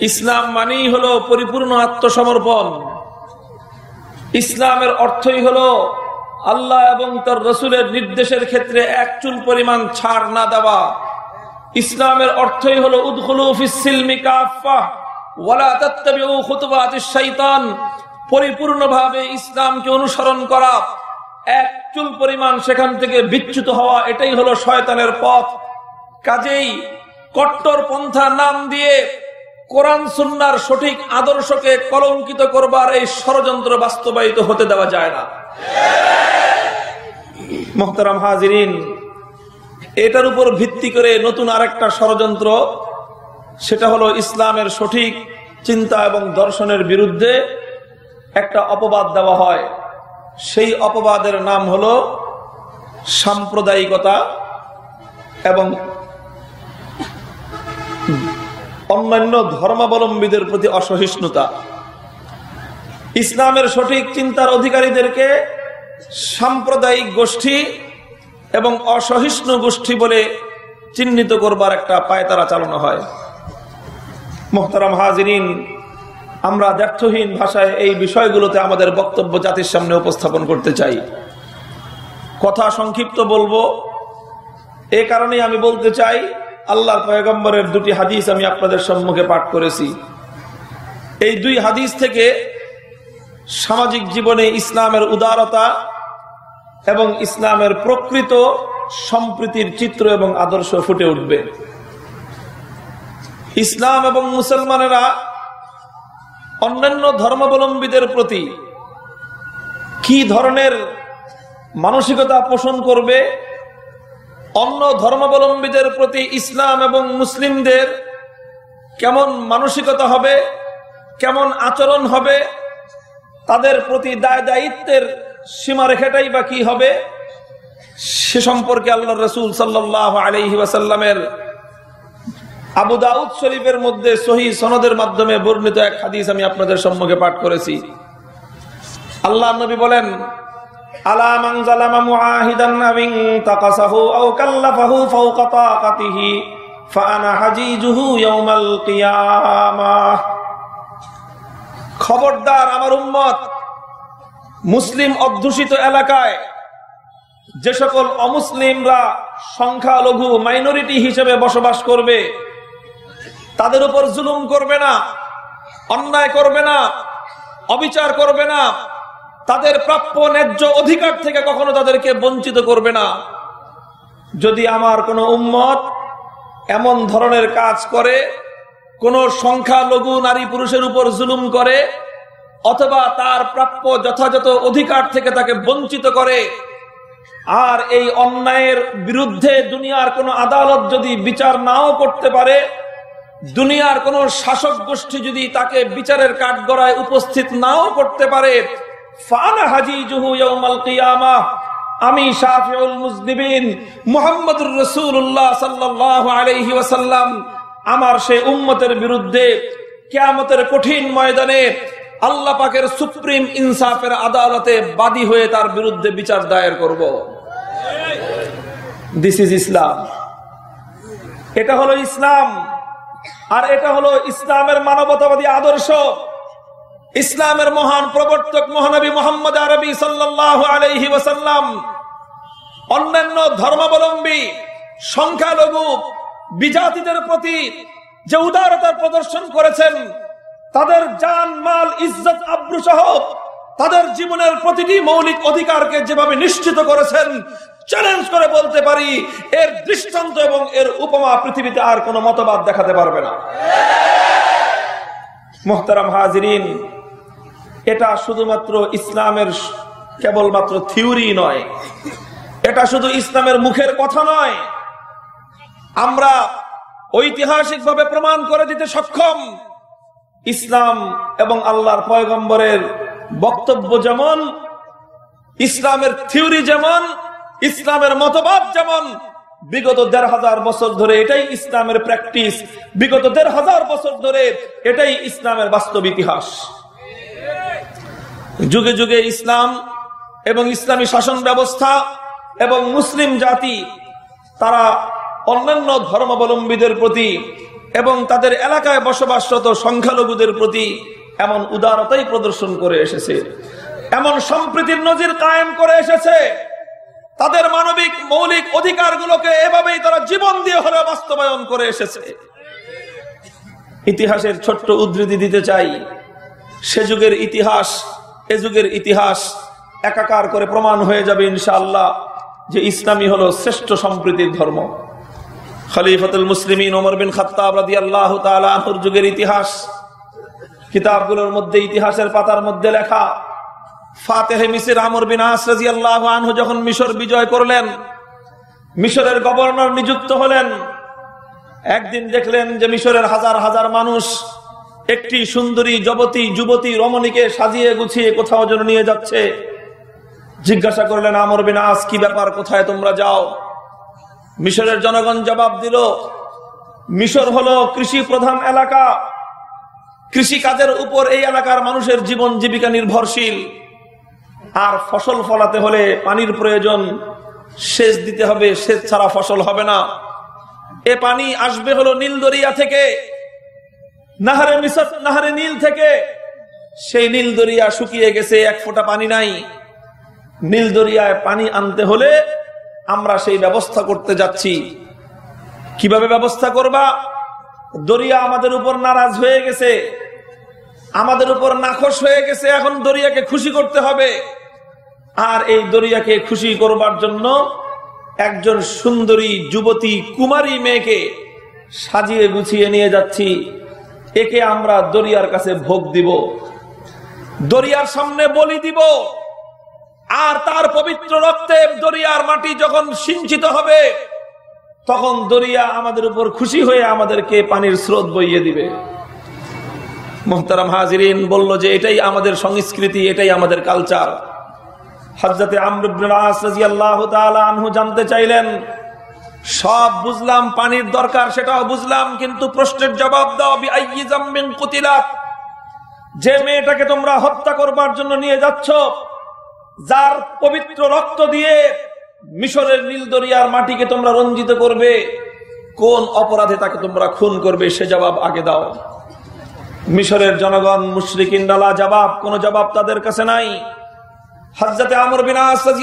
ইসলাম মানেই হলো পরিপূর্ণ আত্মসমর্পণ। ইসলামের অর্থই হলো আল্লাহ এবং তার রসুলের নির্দেশের ক্ষেত্রে এক চুল পরিমাণ ছাড় না দেওয়া। ইসলামের অর্থই হলো পরিপূর্ণভাবে ইসলামকে অনুসরণ করা, এক চুল পরিমাণ সেখান থেকে বিচ্যুত হওয়া, এটাই হলো শয়তানের পথ। কাজেই কট্টর পন্থা নাম দিয়ে কোরআন সুন্নার সঠিক আদর্শকে কলঙ্কিত করবার এই ষড়যন্ত্র বাস্তবায়িত হতে দেওয়া যায় না। মোহতারাম হাজিরিন, এটার উপর ভিত্তি করে নতুন আরেকটা ষড়যন্ত্র, সেটা হলো ইসলামের সঠিক চিন্তা এবং দর্শনের বিরুদ্ধে একটা অপবাদ দেওয়া হয়। সেই অপবাদের নাম হলো সাম্প্রদায়িকতা এবং অন্যান্য ধর্মাবলম্বীদের প্রতি অসহিষ্ণুতা। ইসলামের সঠিক চিন্তার অধিকারীদেরকে সাম্প্রদায়িক গোষ্ঠী এবং অসহিষ্ণু গোষ্ঠী বলে চিহ্নিত করবার একটা পায়তারা চালানো হয়। মোহতারাম হাজিরিন, আমরা দ্ব্যর্থহীন ভাষায় এই বিষয়গুলোতে আমাদের বক্তব্য জাতির সামনে উপস্থাপন করতে চাই। কথা সংক্ষিপ্ত বলব। এ কারণেই আমি বলতে চাই আল্লাহর পয়গম্বরের দুটি হাদিস আমি আপনাদের সম্মুখে পাঠ করেছি। এই দুই হাদিস থেকে সামাজিক জীবনে ইসলামের উদারতা এবং ইসলামের প্রকৃত সম্প্রীতির চিত্র এবং আদর্শ ফুটে উঠবে। ইসলাম এবং মুসলমানেরা অন্যান্য ধর্মাবলম্বীদের প্রতি কি ধরনের মানসিকতা পোষণ করবে অন্য ধর্মাবলম্বীদের প্রতি ইসলাম এবং মুসলিমদের কেমন মানসিকতা হবে, কেমন আচরণ হবে, তাদের প্রতি দায় দায়িত্বের সীমারেখাটাই বা কি হবে, সে সম্পর্কে আল্লাহ রসুল সাল্লাহ আলহি ওয়াসাল্লামের আবু দাউদ শরীফের মধ্যে সহি সনদের মাধ্যমে বর্ণিত এক হাদিস আমি আপনাদের সম্মুখে পাঠ করেছি। আল্লাহ নবী বলেন ফাআনা হাজিজুহু খবরদার আমার উম্মত, মুসলিম অধ্যুষিত এলাকায় যে সকল অমুসলিমরা সংখ্যালঘু মাইনরিটি হিসেবে বসবাস করবে, তাদের উপর জুলুম করবে না, অন্যায় করবে না, অবিচার করবে না তাদের প্রাপ্য ন্যায্য অধিকার থেকে কখনো তাদেরকে বঞ্চিত করবে না। যদি আমার কোনো উম্মত এমন ধরনের কাজ করে, কোন সংখ্যালঘু নারী পুরুষের উপর জুলুম করে, অথবা তার প্রাপ্য যথাযথ অধিকার থেকে তাকে বঞ্চিত করে, আর এই অন্যায়ের বিরুদ্ধে দুনিয়ার কোনো আদালত যদি বিচার নাও করতে পারে, দুনিয়ার কোনো শাসক গোষ্ঠী যদি তাকে বিচারের কাঠগড়ায় উপস্থিত নাও করতে পারে আমি মোহাম্মদুর রসুল্লাহ সাল্লাহ আলহি ওয়াসাল্লাম। আমার সে উম্মতের বিরুদ্ধে কেয়ামতের কঠিন ময়দানে আল্লাহ পাকের সুপ্রিম ইনসাফের আদালতে বাদী হয়ে তার বিরুদ্ধে বিচার দায়ের করব। দিস ইজ ইসলাম এটা হলো ইসলাম। আর এটা হলো ইসলামের মানবতাবাদী আদর্শ। ইসলামের মহান প্রবর্তক মহানবী মোহাম্মদ আরবি সাল্লাহ আলহি ওসাল্লাম অন্যান্য ধর্মাবলম্বী, সংখ্যালঘু, বিজাতিদের প্রতি যে উদারতার প্রদর্শন করেছেন, তাদের জান, মাল, ইজ্জত আব্রু সহ তাদের জীবনের প্রতিটি মৌলিক অধিকারকে যেভাবে নিশ্চিত করেছেন চ্যালেঞ্জ করে বলতে পারি, এর দৃষ্টান্ত এবং এর উপমা পৃথিবীতে আর কোনো মতবাদ দেখাতে পারবে না। মোহতারাম হাজিরিন এটা শুধুমাত্র ইসলামের কেবলমাত্র থিওরি নয়। এটা শুধু ইসলামের মুখের কথা নয়। আমরা ঐতিহাসিকভাবে প্রমাণ করে দিতে সক্ষম। ইসলাম এবং আল্লাহর পয়গম্বরের বক্তব্য যেমন, ইসলামের থিওরি যেমন, ইসলামের মতবাদ যেমন, বিগত দেড় হাজার বছর ধরে এটাই ইসলামের প্র্যাকটিস। বিগত দেড় হাজার বছর ধরে এটাই ইসলামের বাস্তব ইতিহাস। যুগে যুগে ইসলাম এবং ইসলামী শাসন ব্যবস্থা এবং মুসলিম জাতি, তারা অন্যান্য ধর্মাবলম্বীদের প্রতি এবং তাদের এলাকায় বসবাসরত সংখ্যালঘুদের প্রতি এমন উদারতাই প্রদর্শন করে এসেছে। এমন সম্প্রীতির নজির কায়েম করে এসেছে। তাদের মানবিক, মৌলিক অধিকারগুলোকে এভাবেই তারা জীবন দিয়ে হলে বাস্তবায়ন করে এসেছে। ইতিহাসের ছোট্ট উদ্ধৃতি দিতে চাই। সে যুগের ইতিহাস এ যুগের ইতিহাস একাকার করে প্রমাণ হয়ে যাবে ইনশাআল্লাহ যে ইসলামী হলো শ্রেষ্ঠ সম্প্রীতির ধর্ম। খলিফতুল মুসলিমিন ওমর বিন খাত্তাব যুগের ইতিহাস, কিতাবগুলোর মধ্যে ইতিহাসের পাতার মধ্যে লেখা, ফাতেহে মিসির আমর বিন আস রাদিয়াল্লাহু আনহু যখন মিশর বিজয় করলেন, মিশরের গভর্নর নিযুক্ত হলেন, একদিন দেখলেন যে মিশরের হাজার হাজার মানুষ একটি সুন্দরী যবতী, যুবতী রমণীকে সাজিয়ে গুছিয়ে কোথাও যেন নিয়ে যাচ্ছে। জিজ্ঞাসা করলেন, আমর বিন আস, কি ব্যাপার? কোথায় তোমরা যাও? মিশরের জনগণ জবাব দিল, মিশর হলো কৃষি প্রধান এলাকা। কৃষি কাজের উপর এই এলাকার মানুষের জীবন জীবিকা নির্ভরশীল। আর ফসল ফলাতে হলে পানির প্রয়োজন। সেচ দিতে হবে, সেচ ছাড়া ফসল হবে না। এ পানি আসবে হলো নীল দরিয়া থেকে। নাহারে মিশর নাহারে নীল থেকে। সেই নীল দরিয়া শুকিয়ে গেছে, এক ফোঁটা পানি নাই। নীল দরিয়ায় পানি আনতে হলে আমরা সেই ব্যবস্থা করতে যাচ্ছি। কীভাবে ব্যবস্থা করবা? দরিয়া আমাদের উপর নারাজ হয়ে গেছে। আমাদের উপর নাখোশ হয়ে গেছে, এখন দরিয়াকে খুশি করতে হবে। আর এই দরিয়াকে খুশি করবার জন্য একজন সুন্দরী, যুবতী, কুমারী মেয়েকে সাজিয়ে গুছিয়ে নিয়ে যাচ্ছি। একে আমরা দরিয়ার কাছে ভোগ দিব। দরিয়ার সামনে বলি দিব। আর তার পবিত্র রক্তে দরিয়ার মাটি যখন সিঞ্চিত হবে, তখন দরিয়া আমাদের উপর খুশি হয়ে আমাদেরকে পানির স্রোত বইয়ে দিবে। মোহতারাম হাজিরিন বলল যে, এটাই আমাদের সংস্কৃতি, এটাই আমাদের কালচার হজরতে আনহু জানতে চাইলেন সব বুঝলাম, পানির দরকার, সেটাও বুঝলাম, কিন্তু প্রশ্নের জবাব দাও যে মেয়েটাকে তোমরা হত্যা করবার জন্য নিয়ে যাচ্ছ, যার পবিত্র রক্ত দিয়ে মিশরের নীল দরিয়ার মাটিকে তোমরা রঞ্জিত করবে, কোন অপরাধে তাকে তোমরা খুন করবে, সে জবাব আগে দাও। মিশরের জনগণ মুশরিকিন ডালা জবাব কোন জবাব তাদের কাছে নাই। হজরতে আমর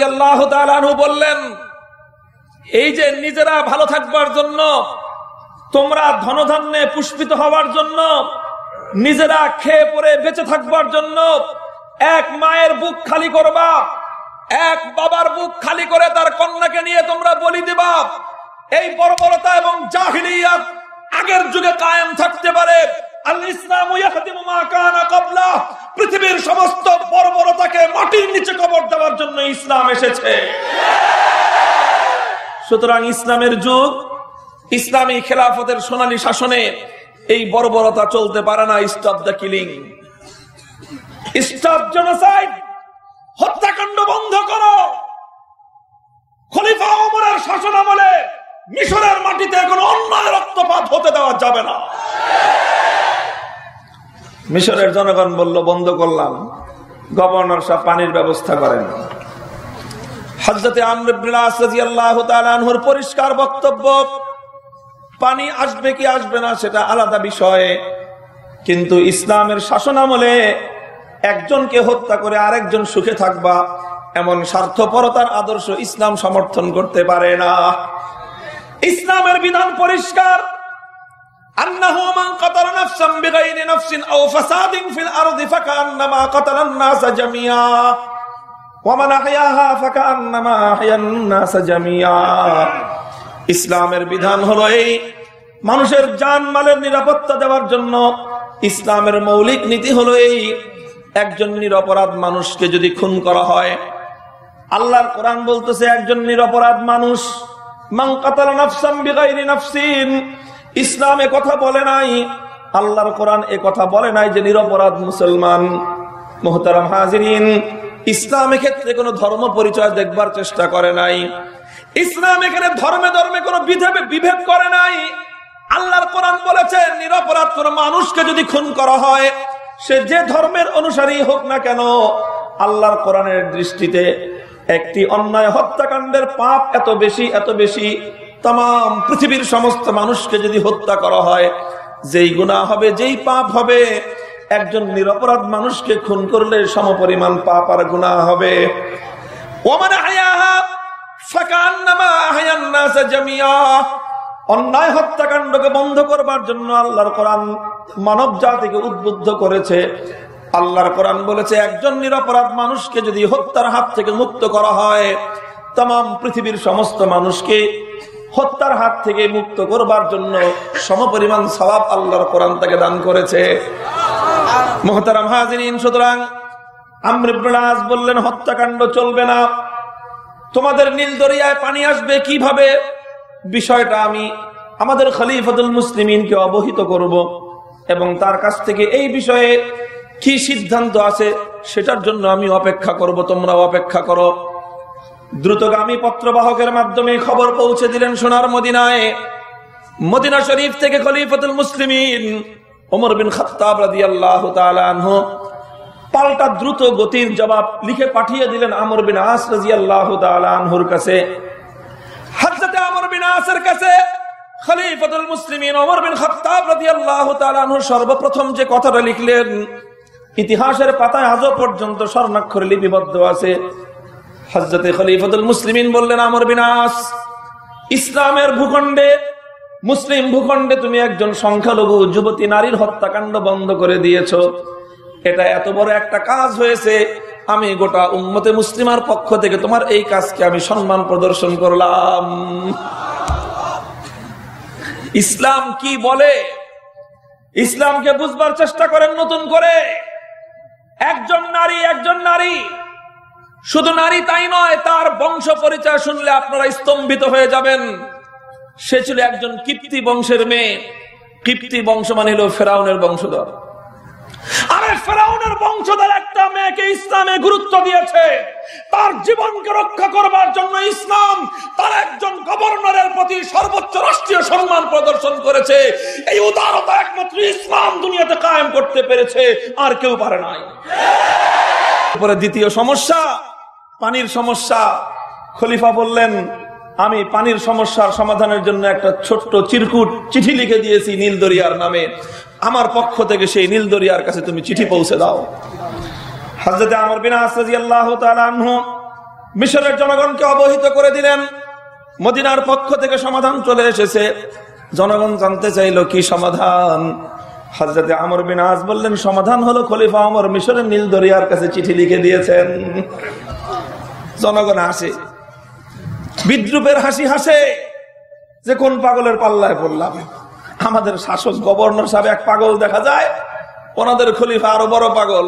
আল্লাহ বললেন এই যে নিজেরা ভালো থাকবার জন্য, তোমরা ধনধান্যে পুষ্পিত হওয়ার জন্য, নিজেরা খেয়ে পরে বেঁচে থাকবার জন্য, এক মায়ের বুক খালি করবা, এক বাবার বুক খালি করে তার কন্যাকে নিয়ে তোমরা বলি দিবা। এই বর্বরতা এবং জাহিলিয়াত আগের যুগে কায়েম থাকতে পারে। ইসলাম পৃথিবীর সমস্ত বর্বরতাকে মাটির নিচে কবর দেওয়ার জন্য ইসলাম এসেছে। সুতরাং ইসলামের যুগ, ইসলামী খেলাফতের সোনালী শাসনে এই বর্বরতা চলতে পারে না stop the killing stop genocide হত্যাকাণ্ড বন্ধ করো। খলিফা ওমরের শাসন আমলে মিশরের মাটিতে কোনো অন্যায় রক্তপাত হতে দেওয়া যাবে না। মিশরের জনগণ বলল, বন্ধ করলাম। গভর্নর সাহেব পানির ব্যবস্থা করেন। হজরতে পরিষ্কার বক্তব্য, পানি আসবে কি আসবে না সেটা আলাদা বিষয়। কিন্তু ইসলামের শাসন আমলে একজনকে হত্যা করে আরেকজন সুখে থাকবা, এমন স্বার্থপরতার আদর্শ ইসলাম সমর্থন করতে পারে না। ইসলামের বিধান পরিষ্কার। আন্না ইসলামের বিধান হলো এই, মানুষের জান মালের নিরাপত্তা দেওয়ার জন্য ইসলামের মৌলিক নীতি হলো এই, একজন নিরপরাধ মানুষকে যদি খুন করা হয়, আল্লাহর কোরআন বলতেছে একজন নিরপরাধ মানুষ, মান ইসলাম কথা বলে নাই, আল্লাহর কোরআন এ কথা বলে নাই যে নিরপরাধ মুসলমান, মোহতারাম হাজিরিন ইসলাম ক্ষেত্রে কোনো ধর্ম পরিচয় দেখবার চেষ্টা করে নাই। ইসলাম এখানে ধর্মে ধর্মে কোনো বিধেবে বিভেদ করে নাই। আল্লাহর কোরআন বলেছে, নিরপরাধ কোন মানুষকে যদি খুন করা হয়, সে যে ধর্মের অনুসারী হোক না কেন, আল্লাহর কোরআনের দৃষ্টিতে একটি অন্যায় হত্যাকাণ্ডের পাপ এত বেশি এত বেশি তাম পৃথিবীর সমস্ত মানুষকে যদি হত্যা করা হয়, যেই গুণা হবে, যেই পাপ হবে একজন নিরপরাধ মানুষকে খুন করলে সমপরিমাণ পাপ আর গুণা হবে। জামিয়া অন্যায় হত্যাকাণ্ডকে বন্ধ করবার জন্য আল্লাহর কোরআন মানব জাতিকে উদ্বুদ্ধ করেছে। আল্লাহর কোরআন বলেছে, একজন নিরপরাধ মানুষকে যদি হত্যার হাত থেকে মুক্ত করা হয়, তাম পৃথিবীর সমস্ত মানুষকে হত্যার হাত থেকে মুক্ত করবার জন্য সমপরিমাণ সবাব আল্লাহর কোরআন তাকে দান করেছে। মোহতারাম হাজিন সুতরাং আমরিবাজ বললেন, হত্যাকাণ্ড চলবে না। তোমাদের নীল দরিয়ায় পানি আসবে কীভাবে? বিষয়টা আমি আমাদের খলিফতুল মুসলিমিনকে অবহিত করব এবং তার কাছ থেকে এই বিষয়ে কি সিদ্ধান্ত আছে সেটার জন্য আমি অপেক্ষা করব তোমরা অপেক্ষা করো। দ্রুতগামী পত্রবাহকের মাধ্যমে খবর পৌঁছে দিলেন সোনার মদিনায়। মদিনা শরীফ থেকে খলিফতুল মুসলিমিন ওমর বিন রাদিয়াল্লাহু তাআলা আনহু পাল্টা দ্রুত গতির জবাব লিখে পাঠিয়ে দিলেন আমর বিন আস রাদিয়াল্লাহু তাআলা আনহুর কাছে। মুসলিমিন আনহু সর্বপ্রথম যে কথাটা লিখলেন, ইতিহাসের পাতায় আজও পর্যন্ত স্বর্ণাক্ষরে লিপিবদ্ধ আছে। হযরতে খলিফাতুল মুসলিমিন বললেন, আমর বিন আস, ইসলামের ভূখণ্ডে, মুসলিম ভূখণ্ডে তুমি একজন সংখ্যালঘু যুবতী নারীর হত্যাকাণ্ড বন্ধ করে দিয়েছ। এটা এত বড় একটা কাজ হয়েছে। আমি গোটা উম্মতে মুসলিমার পক্ষ থেকে তোমার এই কাজকে আমি সম্মান প্রদর্শন করলাম। ইসলাম কি বলে? ইসলামকে বুঝবার চেষ্টা করেন নতুন করে। একজন নারী একজন নারী শুধু নারী তাই নয়, তার বংশ পরিচয় শুনলে আপনারা স্তম্ভিত হয়ে যাবেন। সে ছিল একজন কিপ্তি বংশের মেয়ে। কিপ্তি বংশ মানে হলো ফেরাউনের বংশধর। আরে, ফেরাউনের বংশধর একটা মেয়েকে গুরুত্ব দিয়েছে। তার জীবনকে রক্ষা করবার জন্য ইসলাম তার একজন গভর্নরের প্রতি সর্বোচ্চ রাষ্ট্রীয় প্রদর্শন করেছে। এই উদারতা একমাত্র ইসলাম দুনিয়াতে কায়েম করতে পেরেছে, আর কেউ পারে নাই। পরে দ্বিতীয় সমস্যা, পানির সমস্যা। খলিফা বললেন, আমি পানির সমস্যার সমাধানের জন্য একটা ছোট্ট চিরকুট চিঠি লিখে দিয়েছি নীল দরিয়ার নামে। আমার পক্ষ থেকে সেই নীল দরিয়ার কাছে তুমি চিঠি পৌঁছে দাও। হাজরতে আমর বিনা আসরাজি আল্লাহ মিশরের জনগণকে অবহিত করে দিলেন। মদিনার পক্ষ থেকে সমাধান চলে এসেছে। জনগণ জানতে চাইল, কি সমাধান? হাজরতে আমর বিন আজ বললেন, সমাধান হলো খলিফা আমর মিশরের নীল দরিয়ার কাছে চিঠি লিখে দিয়েছেন। জনগণ হাসে, বিদ্রুপের হাসি হাসে, যে কোন পাগলের পাল্লায় পড়লাম। আমাদের শাসক গভর্নর সাহেব এক পাগল দেখা যায়, ওনাদের খলিফা আরও বড় পাগল।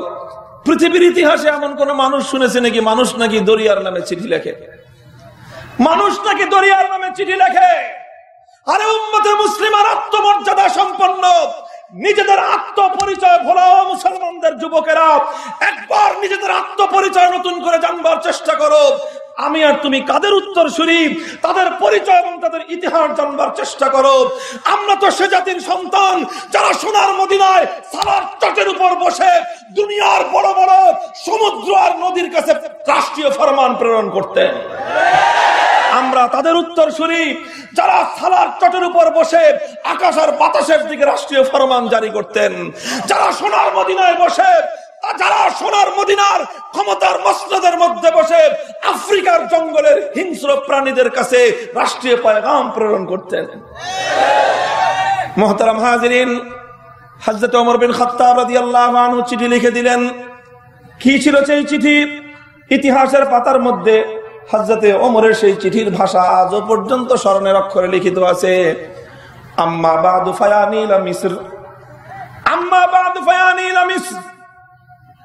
পৃথিবীর ইতিহাসে এমন কোন মানুষ শুনেছে নাকি? মানুষ নাকি দরিয়ার নামে চিঠি লেখে? মানুষ নাকি দরিয়ার নামে চিঠি লেখে? আরে উম্মতে মুসলিমার আত্মমর্যাদা সম্পন্ন। নিজেদের আত্মপরিচয় ভোলাও মুসলমানদের যুবকেরা। একবার নিজেদের আত্মপরিচয় নতুন করে জানবার চেষ্টা করো। আমি আর তুমি কাদের উত্তর শুনি তাদের পরিচয় এবং তাদের ইতিহাস জানবার চেষ্টা করো। আমরা তো সে জাতির সন্তান, যারা সোনার মদিনায় সারার চটের উপর বসে দুনিয়ার বড় বড় সমুদ্র আর নদীর কাছে রাষ্ট্রীয় ফরমান প্রেরণ করতেন। আমরা তাদের উত্তর শুনি যারা সালার চটের উপর বসে আকাশ আর বাতাসের দিকে রাষ্ট্রীয় ফরমান জারি করতেন। যারা সোনার মদিনায় বসে যারা সোনার মদিনার ক্ষমতার মসনদের মধ্যে বসে আফ্রিকার জঙ্গলের হিংস্র প্রাণীদের কাছে রাষ্ট্রীয় পয়গাম প্রেরণ করতেন। মোহতারাম হাজরিন হাজরত ওমর বিন খত্তাব রাদিয়াল্লাহু আনহু চিঠি লিখে দিলেন। কি ছিল সেই চিঠি? ইতিহাসের পাতার মধ্যে হজরতে ওমরের সেই চিঠির ভাষা আজও পর্যন্ত স্মরণের অক্ষরে লিখিত আছে। আম্মা বাদু ফায়ানিল মিসর। আম্মা বাদু ফায়ানিল মিসর।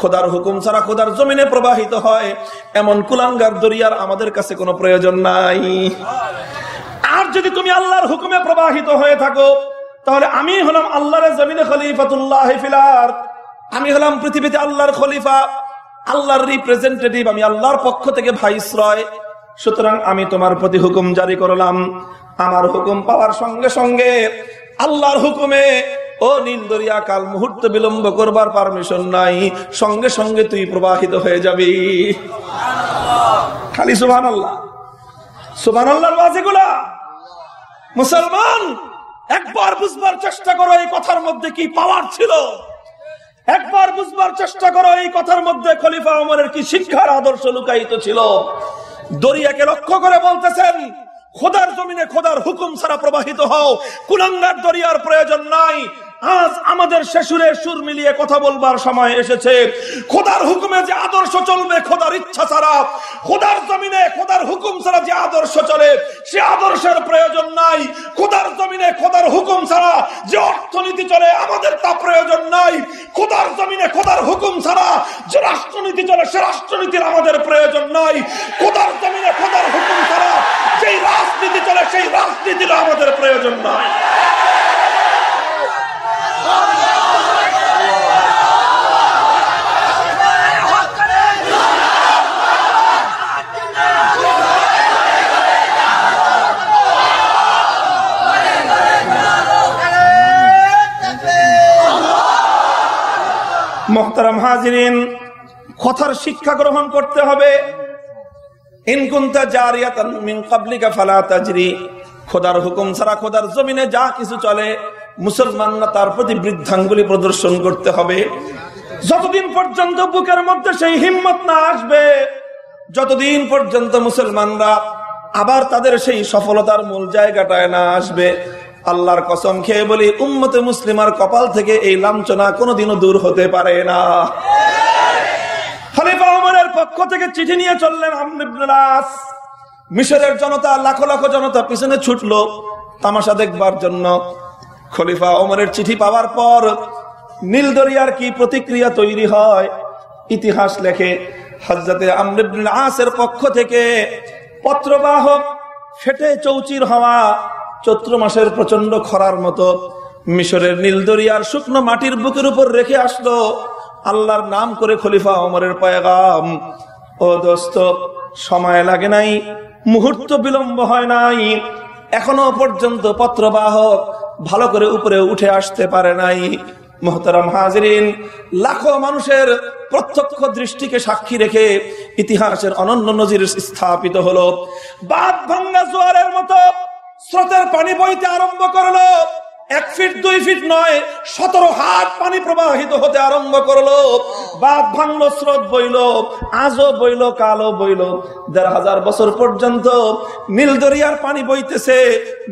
খোদার হুকুম ছাড়া খোদার জমিনে প্রবাহিত হয়। এমন কুলাঙ্গার দরিয়ার আমাদের কাছে কোনো প্রয়োজন নাই। আর যদি তুমি আল্লাহর হুকুমে প্রবাহিত হয়ে থাকো, তাহলে আমি হলাম আল্লাহর জমিনে খলিফাতুল্লাহ ফিলার আমি হলাম পৃথিবীতে আল্লাহর খলিফা, আল্লাহর রিপ্রেজেন্টেটিভ আমি আল্লাহর পক্ষ থেকে ভাইসরয় সুতরাং আমি তোমার প্রতি হুকুম জারি করলাম। আমার হুকুম পাওয়ার সঙ্গে সঙ্গে আল্লাহর হুকুমে ও নিন্দরিয়া কাল মুহূর্ত বিলম্ব করবার পারমিশন নাই। সঙ্গে সঙ্গে তুই প্রবাহিত হয়ে যাবি। খালি সুবান আল্লাহ সুবান আল্লাহর মুসলমান, একবার বুঝবার চেষ্টা করো এই কথার মধ্যে কি পাওয়ার ছিল। একবার বুঝবার চেষ্টা করো এই কথার মধ্যে খলিফা ওমরের কি শিক্ষার আদর্শ লুকায়িত ছিল। দরিয়াকে লক্ষ্য করে বলতেছেন, খোদার জমিনে খোদার হুকুম ছাড়া প্রবাহিত হও। কুলাঙ্গার দরিয়ার প্রয়োজন নাই। আজ আমাদের শেষুরে সুর মিলিয়ে কথা বলবার সময় এসেছে। খোদার হুকুমে যে আদর্শ চলবে, খোদার ইচ্ছা ছাড়া, খোদার জমিনে, খোদার হুকুম ছাড়া যে আদর্শ চলে, সে আদর্শের প্রয়োজন নাই। খোদার জমিনে, খোদার হুকুম ছাড়া যে অর্থনীতি চলে, আমাদের তা প্রয়োজন নাই। খোদার জমিনে, খোদার হুকুম ছাড়া যে রাষ্ট্রনীতি চলে, সে রাষ্ট্রনীতির আমাদের প্রয়োজন নাই। খোদার জমিনে, খোদার হুকুম ছাড়া যেই রাজনীতি চলে, সেই রাজনীতির আমাদের প্রয়োজন নাই। মোহতারাম হাজিরিন, কথার শিক্ষা গ্রহণ করতে হবে। ইনকুন্তা জারিয়াতান ফালা তাজরি। খোদার হুকুম ছাড়া খোদার জমিনে যা কিছু চলে মুসলমানরা তার প্রতি বৃদ্ধাঙ্গুলি প্রদর্শন করতে হবে। যতদিন পর্যন্ত বুকের মধ্যে সেই হিম্মত না আসবে, যতদিন পর্যন্ত মুসলমানরা আবার তাদের সেই সফলতার মূল জায়গাটায় না আসবে, আল্লাহর কসম খেয়ে বলি, উম্মতে মুসলিমার কপাল থেকে এই লাঞ্ছনা কোনোদিনও দূর হতে পারে না। খলিফা ওমরের পক্ষ থেকে চিঠি নিয়ে চললেন আমরিবনাস মিশরের জনতা, লাখো লাখো জনতা পিছনে ছুটলো, তামাশা দেখবার জন্য। খলিফা ওমরের চিঠি পাওয়ার পর নীল দরিয়ার কি প্রতিক্রিয়া তৈরি হয়? ইতিহাস লেখে হজরতে আমরিবনুল আসের পক্ষ থেকে পত্রবাহক ফেটে চৌচির হওয়া চৈত্র মাসের প্রচণ্ড খরার মতো মিশরের নীল দরিয়ার শুকনো মাটির বুকের উপর রেখে আসলো আল্লাহর নাম করে খলিফা অমরের পায়গাম। ও দোস্ত, সময় লাগে নাই, মুহূর্ত বিলম্ব হয় নাই, এখনও পর্যন্ত পত্রবাহক ভালো করে উপরে উঠে আসতে পারে নাই। মোহতারাম হাজরিন, লাখো মানুষের প্রত্যক্ষ দৃষ্টিকে সাক্ষী রেখে ইতিহাসের অনন্য নজির স্থাপিত হলো। বাদ ভাঙ্গা জোয়ারের মতো স্রোতের পানি বইতে আরম্ভ করল। এক ফিট, দুই ফিট নয়, সতেরো হাত পানি প্রবাহিত হতে আরম্ভ করল। বাদ ভাঙলো, স্রোত বইল, আজও বইল কালো বইল। দেড় হাজার বছর পর্যন্ত নীল দরিয়ার পানি বইতেছে,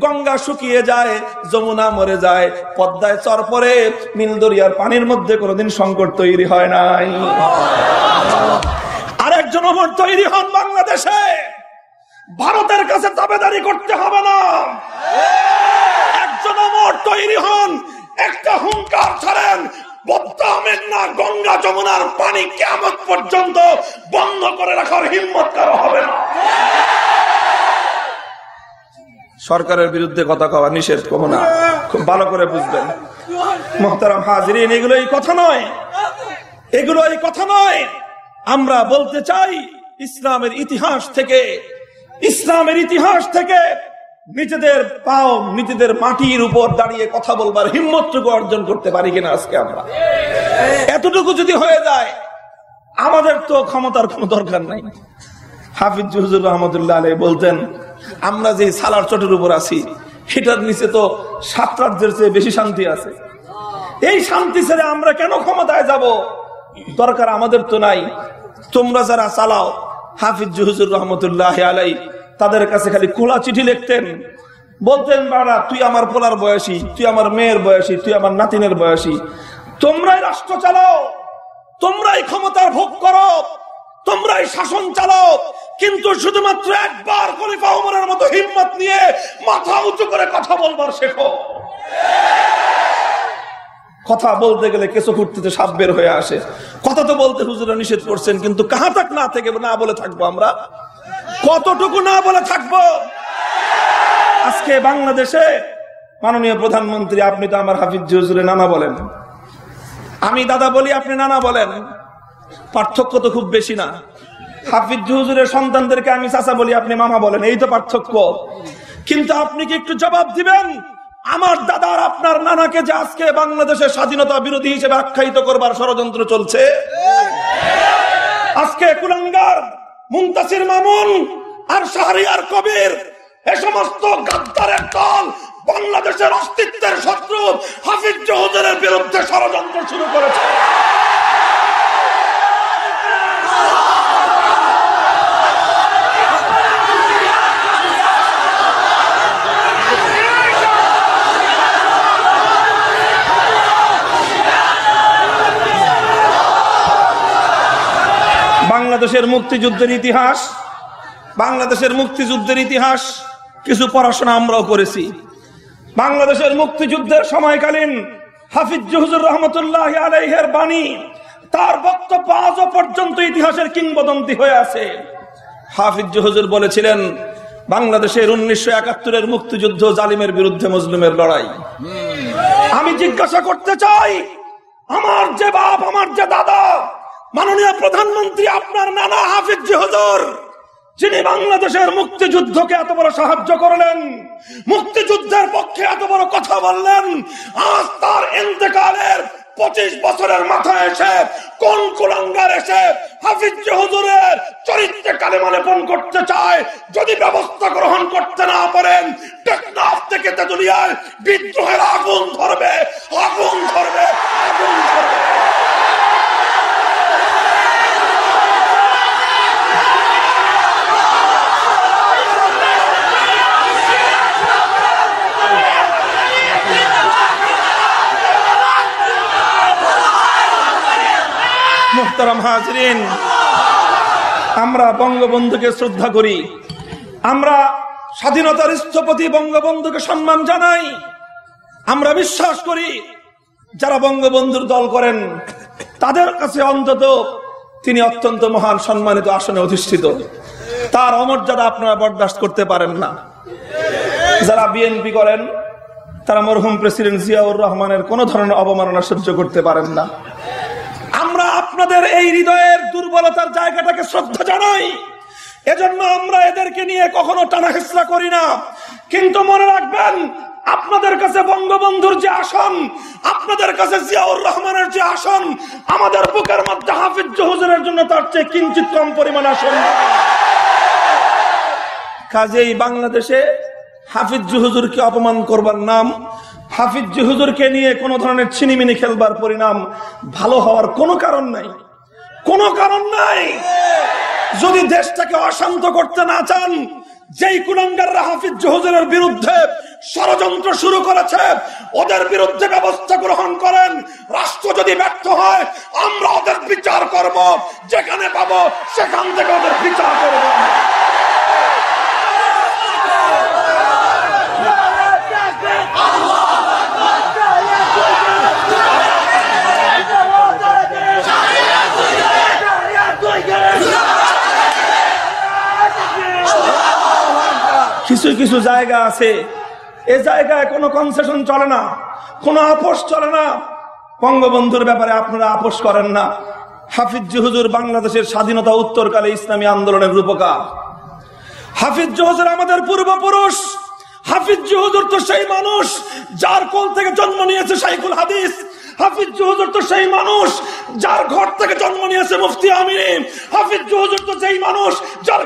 গঙ্গা শুকিয়ে যায়, যমুনা মরে যায়, পদ্মায় চর পরে নীল দরিয়ার পানির মধ্যে কোনোদিন সংকট তৈরি হয় নাই। আরেকজন অমর তৈরি হন বাংলাদেশে। ভারতের কাছে দাবেদারি করতে হবে না। গঙ্গা যমুনার পানি কেমন পর্যন্ত বন্ধ করে রাখার হিম্মত কারও হবে না। সরকারের বিরুদ্ধে কথা কওয়া নিষেধ করব না। খুব ভালো করে বুঝবেন। এগুলো এই কথা নয়। এগুলো এই কথা নয়। আমরা বলতে চাই, ইসলামের ইতিহাস থেকে, ইসলামের ইতিহাস থেকে নিজেদের পাও নিজেদের মাটির উপর দাঁড়িয়ে কথা বলবার হিম্মতটুকু অর্জন করতে পারি কিনা আজকে আমরা? এতটুকু যদি হয়ে যায়, আমাদের তো ক্ষমতার কোনো দরকার নাই। হাফিজ হুজুর রহমতুল্লাহ বলতেন, আমরা যে সালার চটের উপর আছি, সেটার নিচে তো সাত রাজ্যের চেয়ে বেশি শান্তি আছে। এই শান্তি ছেড়ে আমরা কেন ক্ষমতায় যাব? দরকার আমাদের তো নাই। তোমরা যারা চালাও, হাফিজ হুজুর রহমতুল্লাহ আলাই তাদের কাছে খালি খোলা চিঠি লিখতেন। বলতেন, বাড়া, তুই আমার পোলার বয়সী, তুই আমার মেয়ের বয়সী, তুই আমার নাতিনের বয়সী। তোমরাই রাষ্ট্র চালাও, তোমরাই ক্ষমতার ভোগ করো, তোমরাই শাসন চালাও। কিন্তু শুধুমাত্র একবার খলিফা উমরের মতো হিম্মত নিয়ে মাথা উঁচু করে কথা বলবার শেখো। কথা বলতে গেলে কেঁচো ফুটতে সাপ বের হয়ে আসে। কথা তো বলতে হুজুরা নিষেধ করছেন, কিন্তু কাহা তাক না থেকে না বলে থাকব আমরা। কতটুকু না বলে থাকব? আজকে বাংলাদেশে মাননীয় প্রধানমন্ত্রী, আপনি তো আমার হাফিজ হুজুরে নানা বলেন। আমি দাদা বলি, আপনি নানা বলেন। পার্থক্য তো খুব বেশি না। হাফিজ হুজুরের সন্তানদেরকে আমি চাচা বলি, আপনি মামা বলেন, এই তো পার্থক্য। কিন্তু আপনি কি একটু জবাব দিবেন? আমার দাদার আপনার নানাকে যে আজকে বাংলাদেশের স্বাধীনতা বিরোধী হিসেবে আখ্যায়িত করবার ষড়যন্ত্র চলছে। আজকে কুলাঙ্গার মুন্তাসির মামুন, আর শাহরিয়ার কবির। এ সমস্ত গাদ্দারের দল বাংলাদেশের অস্তিত্বের শত্রু হাফিজ চৌধুরীর বিরুদ্ধে ষড়যন্ত্র শুরু করেছে। বাংলাদেশের মুক্তিযুদ্ধের ইতিহাস, বাংলাদেশের মুক্তিযুদ্ধের ইতিহাস, কিছু পড়াশোনা আমরাও করেছি। বাংলাদেশের মুক্তিযুদ্ধের সময়কালীন হাফিজ হুজুর রহমতুল্লাহ আলাইহের বাণী, তার বক্তব্য আজও পর্যন্ত ইতিহাসের কিংবদন্তি হয়ে আছে। হাফিজ হুজুর বলেছিলেন, বাংলাদেশের উনিশশো একাত্তরের মুক্তিযুদ্ধ জালিমের বিরুদ্ধে মুসলিমের লড়াই। আমি জিজ্ঞাসা করতে চাই, আমার যে বাপ, আমার যে দাদা মাননীয় প্রধানমন্ত্রী, আপনার নানা হাফিজ হুজুর, যিনি বাংলাদেশের মুক্তিযুদ্ধকে এত বড় সাহায্য করলেন, মুক্তিযুদ্ধের পক্ষে এত বড় কথা বললেন, আজ তার ইন্তেকালের পঁচিশ বছরের মাথায় এসে কোন কুলাঙ্গার এসে হাফিজ হুজুরের চরিত্রে কালেমা লেপন করতে চায়, যদি ব্যবস্থা গ্রহণ করতে না পারেন, টেকনাফ থেকে তেতুলিয়ায় বিদ্রোহের আগুন ধরবে আগুন ধরবে আগুন ধরবে। হাজরিন, আমরা বঙ্গবন্ধুকে শ্রদ্ধা করি। আমরা স্বাধীনতার স্থপতি বঙ্গবন্ধুকে সম্মান জানাই। আমরা বিশ্বাস করি, যারা বঙ্গবন্ধুর দল করেন, তাদের কাছে অন্তত তিনি অত্যন্ত মহান সম্মানিত আসনে অধিষ্ঠিত। তার অমর্যাদা আপনারা বরদাস্ত করতে পারেন না। যারা বিএনপি করেন, তারা মরহুম প্রেসিডেন্ট জিয়াউর রহমানের কোন ধরনের অবমাননা সহ্য করতে পারেন না। আমরা আপনাদের এই হৃদয়ের দুর্বলতার জায়গাটাকে শ্রদ্ধা জানাই। এজন্য আমরা এদেরকে নিয়ে কখনো টানা হেসরা করি না। কিন্তু মনে রাখবেন, আপনাদের কাছে বঙ্গবন্ধুর যে আসন, আপনাদের কাছে জিয়াউর রহমানের যে আসন, আমাদের বুকের মধ্যে হাফিজ হুজুরের জন্য তার চেয়ে কিঞ্চিত কম পরিমাণ আসন কাজেই বাংলাদেশে হাফিজ হুজুরকে অপমান করবার নাম হাফিজ হুজুরকে নিয়ে কোন ধরনের ছিনিমিনি খেলবার পরিণাম ভালো হওয়ার কোনো কারণ নাই। কোনো কারণ নাই। যদি দেশটাকে অশান্ত করতে না চান, যেই কুলঙ্গাররা হাফিজ হুজুরের বিরুদ্ধে ষড়যন্ত্র শুরু করেছে, ওদের বিরুদ্ধে ব্যবস্থা গ্রহণ করেন, রাষ্ট্র যদি ব্যর্থ হয়, আমরা ওদের বিচার করব, যেখানে পাবো সেখান থেকে ওদের বিচার করব। কিছু জায়গা আছে। এ জায়গায় কোনো কনসেশন চলে না, কোনো আপোষ চলে না। বঙ্গবন্ধুর ব্যাপারে আপনারা আপোষ করেন না। হাফিজ হুজুর বাংলাদেশের স্বাধীনতা উত্তরকালে ইসলামী আন্দোলনের রূপকার। হাফিজ হুজুর আমাদের পূর্বপুরুষ। হাফিজ হুজুর তো সেই মানুষ যার কোল থেকে জন্ম নিয়েছে সাইকুল হাদিস। হাফিজ তো সেই মানুষ যার ঘর থেকে জন্ম নিয়েছে হাফিজ তো সেই মানুষ যার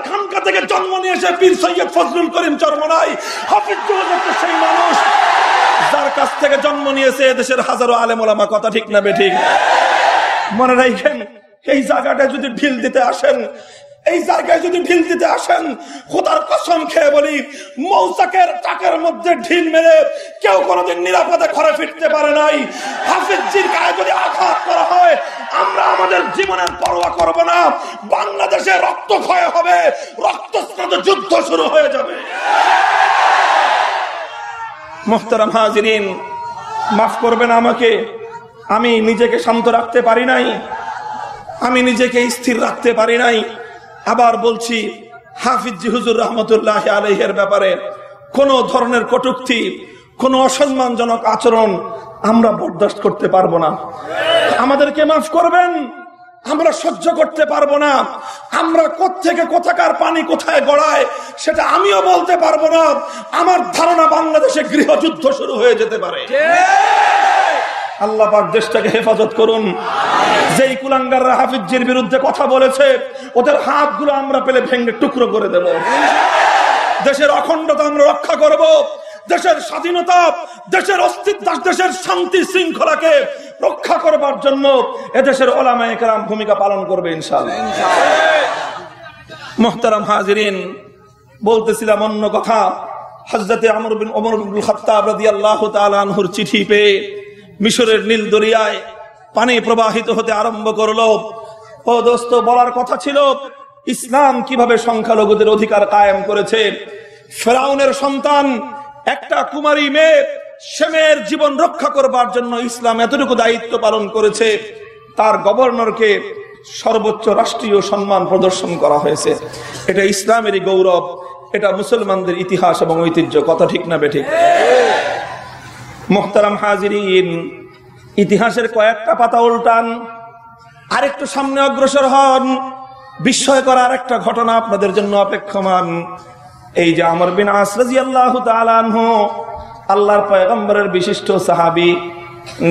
থেকে জন্ম নিয়েছে সৈয়দ করিম হাফিজ তো সেই মানুষ যার কাছ থেকে জন্ম নিয়েছে দেশের হাজারো আলেম ওলামা, কথা ঠিক না বেঠিক মনে রাখেন, এই জায়গাটায় যদি ঢিল দিতে আসেন এই জায়গায় যদি ঢিল দিতে আসেন, খোদার কসম খেয়ে বলি, মৌসাকের টাকের মধ্যে ঢিল মেরে কেউ কোনোদিন নিরাপদে ঘরে ফিরতে পারে নাই। হাফিজির গায়ে যদি আঘাত করা হয়, আমরা আমাদের জীবনের পরোয়া করব না। বাংলাদেশে রক্ত ক্ষয় হবে রক্তস্নাত যুদ্ধ শুরু হয়ে যাবে। মোহতারাম হাজিরিন, মাফ করবেন আমাকে, আমি নিজেকে শান্ত রাখতে পারি নাই, আমি নিজেকে স্থির রাখতে পারি নাই। আবার বলছি, হাফিজ হুজুর রহমতুল্লাহ আলহের ব্যাপারে, কোন ধরনের কটুক্তি, কোন অসম্মানজনক আচরণ আমরা বরদাস্ত করতে পারব না। আমাদেরকে মাফ করবেন, আমরা সহ্য করতে পারব না। আমরা কোথেকে কোথাকার পানি কোথায় গড়ায়, সেটা আমিও বলতে পারব না। আমার ধারণা বাংলাদেশে গৃহযুদ্ধ শুরু হয়ে যেতে পারে। আল্লাহ পাক দেশটাকে হেফাজত করুন। যেই কুলাঙ্গাররা হাফিজির বিরুদ্ধে কথা বলেছে, ওদের হাতগুলো আমরা পেলে ভেঙে টুকরো করে দেব। দেশের অখণ্ডতা আমরা রক্ষা করব। দেশের স্বাধীনতা, দেশের অস্তিত্ব, দেশের শান্তি শৃঙ্খলাকে রক্ষা করবার জন্য এদেশের ওলামায় কেরাম ভূমিকা পালন করবে ইনশাল্লাহ মোহতারাম হাজিরিন, বলতেছিলাম অন্য কথা। হজরতে আমর বিন বিন খাত্তাব রাদিয়াল্লাহু চিঠি পেয়ে মিশরের নীল দরিয়ায় পানি প্রবাহিত হতে আরম্ভ করল। ও দোস্ত, বলার কথা ছিল, ইসলাম কীভাবে সংখ্যালঘুদের অধিকার কায়েম করেছে? ফেরাউনের সন্তান, একটা কুমারী মেয়ে, সেমের জীবন রক্ষা করবার জন্য ইসলাম এতটুকু দায়িত্ব পালন করেছে। তার গভর্নরকে সর্বোচ্চ রাষ্ট্রীয় সম্মান প্রদর্শন করা হয়েছে। এটা ইসলামেরই গৌরব, এটা মুসলমানদের ইতিহাস এবং ঐতিহ্য, কথা ঠিক না বেঠিক মোহতারাম হাজিরিন, ইতিহাসের কয়েকটা পাতা উল্টান, আরেকটু সামনে অগ্রসর হন বিস্ময় করা আরেকটা ঘটনা আপনাদের জন্য অপেক্ষমান। এই যে আমর বিন আসরাজি আল্লাহ আল্লাহর পয়গম্বরের বিশিষ্ট সাহাবি,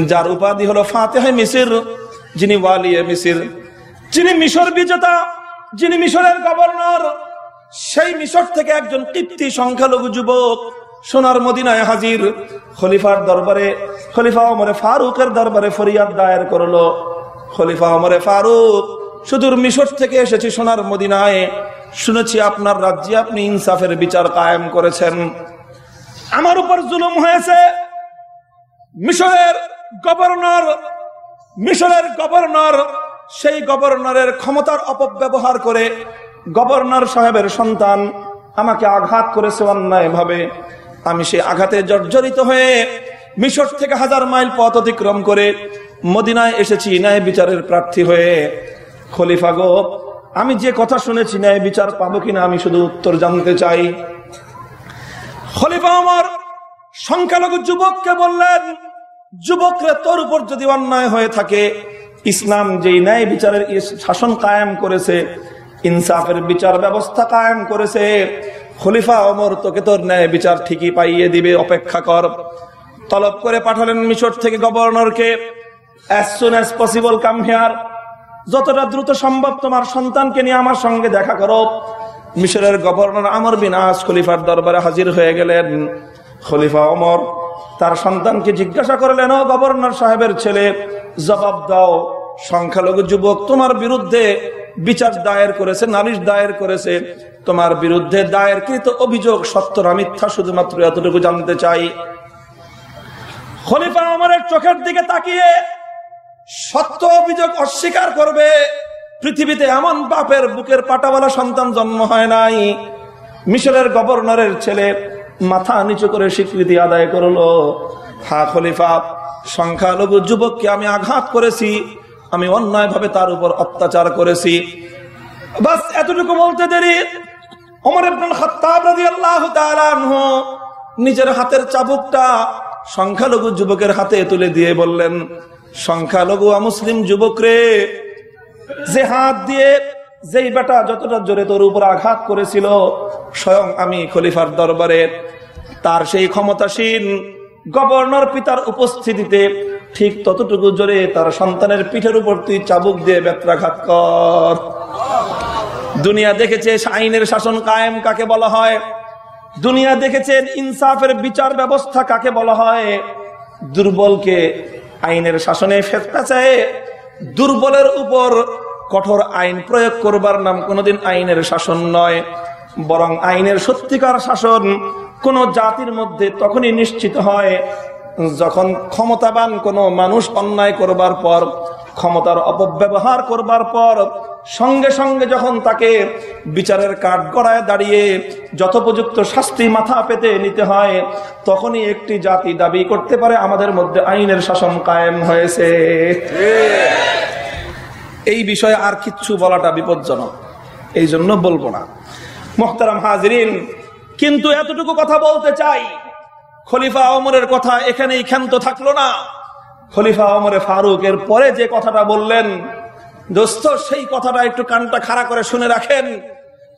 যার উপাধি হলো ফাতেহে মিসির, যিনি ওয়ালিয়ে মিসির, যিনি মিশর বিজেতা, যিনি মিশরের গভর্নর, সেই মিশর থেকে একজন কীর্তি সংখ্যালঘু যুবক সোনার মদিনায় হাজির। খলিফার দরবারে, খলিফা ওমরে ফারুকের দরবারে ফরিয়াদ দায়ের করল। খলিফা ওমরে ফারুক, সুদূর মিশর থেকে এসেছি সোনার মদিনায়। শুনেছি আপনার রাজ্যে আপনি ইনসাফের বিচার কায়েম করেছেন। আমার উপর জুলুম হয়েছে। মিশরের গভর্নর মিশরের গভর্নর, সেই গভর্নরের ক্ষমতার অপব্যবহার করে গভর্নর সাহেবের সন্তান আমাকে আঘাত করেছে অন্যায় ভাবে আমি সে আঘাতে জর্জরিত হয়ে মিশর থেকে হাজার মাইল পথ অতিক্রম করে মদিনায় এসেছি, ন্যায় বিচারের প্রার্থী হয়ে। খলিফা গো, আমি যে কথা শুনেছি, ন্যায় বিচার পাবো কিনা আমি শুধু উত্তর জানতে চাই। খলিফা আমার সংখ্যালঘু যুবককে বললেন, যুবকরা তোর উপর যদি অন্যায় হয়ে থাকে, ইসলাম যেই ন্যায় বিচারের শাসন কায়েম করেছে, ইনসাফের বিচার ব্যবস্থা কায়েম করেছে খলিফা অমর তোকে তোর ন্যায় বিচার ঠিকই পাইয়ে দিবে, অপেক্ষা কর। তলব করে পাঠালেন মিশর থেকে গভর্নরকে as soon as possible come here যতটা দ্রুত সম্ভব তোমার সন্তানকে নিয়ে আমার সঙ্গে দেখা করো। মিশরের গভর্নর আমর বিনাশ খলিফার দরবারে হাজির হয়ে গেলেন। খলিফা অমর তার সন্তানকে জিজ্ঞাসা করলেন, ও গভর্নর সাহেবের ছেলে, জবাব দাও। সংখ্যালঘু যুবক, তোমার বিরুদ্ধে বিচার দায়ের করেছে, নালিশ দায়ের করেছে। তোমার বিরুদ্ধে দায়েরকৃত অভিযোগ সত্য মিথ্যা, শুধুমাত্র এতটুকু জানতে চাই। খলিফা অমরের চোখের দিকে তাকিয়ে সত্য অভিযোগ অস্বীকার করবে। পৃথিবীতে এমন বাপের বুকের পাটাওয়ালা সন্তান জন্ম হয় নাই। মিশরের গভর্নরের ছেলে মাথা নিচু করে স্বীকৃতি আদায় করল। হা খলিফা, সংখ্যালঘু যুবককে আমি আঘাত করেছি। আমি অন্যায় ভাবে তার উপর অত্যাচার করেছি। বাস এতটুকু বলতে দেরি। অমর ইবনুল খাত্তাব রাদিয়াল্লাহু তাআলা নিজের হাতের চাবুকটা সংখ্যালঘু যুবকের হাতে তুলে দিয়ে বললেন, সংখ্যালঘু মুসলিম যুবক রে, যে হাত দিয়ে যেই বেটা যতটা জোরে তোর উপর আঘাত করেছিল, স্বয়ং আমি খলিফার দরবারে, তার সেই ক্ষমতাসীন গভর্নর পিতার উপস্থিতিতে ঠিক ততটুকু জোরে তার সন্তানের পিঠের উপর তুই চাবুক দিয়ে ব্যত্রাঘাত কর। দুনিয়া দেখেছে আইনের শাসন কায়েম কাকে বলা হয়? দুনিয়া দেখেছেন ইনসাফের বিচার ব্যবস্থা কাকে বলা হয়? দুর্বলকে আইনের শাসনে ফেরতা চায়। দুর্বলের উপর কঠোর আইন প্রয়োগ করবার নাম কোনোদিন আইনের শাসন নয়। বরং আইনের সত্যিকার শাসন কোন জাতির মধ্যে তখনই নিশ্চিত হয় যখন ক্ষমতাবান কোনো মানুষ অন্যায় করবার পর, ক্ষমতার অপব্যবহার করবার পর, সঙ্গে সঙ্গে যখন তাকে বিচারের কাঠ গড়ায় দাঁড়িয়ে যথোপযুক্ত শাস্তি মাথা পেতে নিতে হয়, তখনই একটি জাতি দাবি করতে পারে, আমাদের মধ্যে আইনের শাসন কায়েম হয়েছে। এই বিষয়ে আর কিচ্ছু বলাটা বিপজ্জনক। এই জন্য বলব না। মোহতারাম হাজরিন, কিন্তু এতটুকু কথা বলতে চাই খলিফা অমরের কথা এখানেই ক্ষান্ত থাকল না। খলিফা অমরে ফারুক, এর পরে যে কথাটা বললেন, দোস্ত, সেই কথাটা একটু কানটা খাড়া করে শুনে রাখেন।